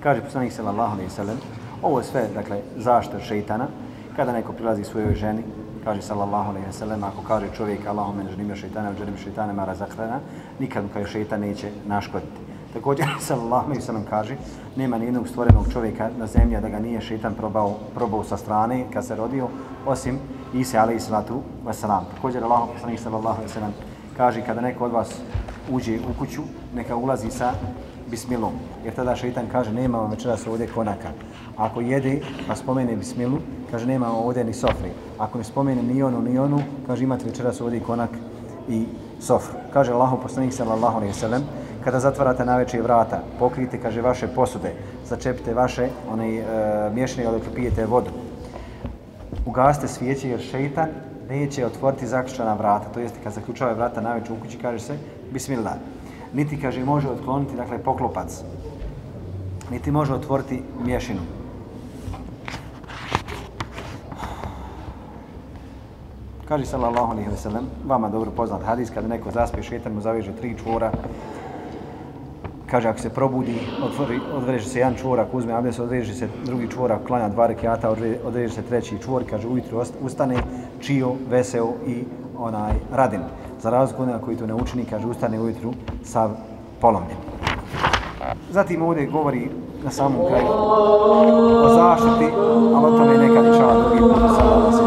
[SPEAKER 2] Kaže poslanik sallallahu alejhi ve sellem, ovo je sve, dakle, zaštita šejtana. Kada neko prilazi svojoj ženi, kaže sallallahu alejhi ve sellem, ako kaže čovjek Allahumma najnima šejtana, džerim šejtana mara zakrana, nikad mu kaže šejtan neće naškoditi. Također, *laughs* sallallahu alejhi ve sellem kaže, nema ni jednog stvorenog čovjeka na zemlji da ga nije šejtan probao, probao sa strane kad se rodio, osim Isa alejhi salatu vesselam. Također, Allahu poslanik sallallahu alejhi ve sellem kaže kada neko od vas uđe u kuću, neka ulazi sa bismilom. Jer tada šeitan kaže nema vam večeras ovdje konaka. Ako jede, pa spomene bismilu, kaže nema vam ovdje ni sofri. Ako ne spomene ni onu, ni onu, kaže imate večeras ovdje konak i sofru. Kaže Allahu poslanik sallallahu alejhi ve sellem kada zatvarate navečer vrata, pokrijte, kaže, vaše posude, začepite vaše onaj, e, mješne, odakle pijete vodu. Ugaste svijeće jer šeitan neće otvoriti zaključana vrata, to jeste kad zaključava vrata navečer u kući, kaže se, bismillah. Niti, kaže, može otkloniti, dakle, poklopac. Niti može otvoriti mješinu. Kaže sallallahu alejhi ve sellem, vama dobro poznat hadis kada neko zaspi šetan mu zaveže tri čvora kaže ako se probudi, otvori, odveže se jedan čvorak, uzme abdest, odreže se drugi čvorak, klanja dva rekiata, odreže se treći čvor, kaže ujutru ustane čio, veseo i onaj radin Za razliku onoga koji to ne učini, kaže ustane ujutru sav polomljen. Zatim ovdje govori na samom kraju o zaštiti, ali o tome nekad išava drugi put. Sada da se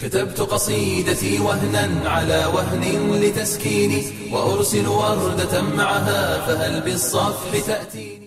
[SPEAKER 1] كتبت قصيدتي وهنا على وهن لتسكيني وأرسل وردة معها فهل بالصفح تأتيني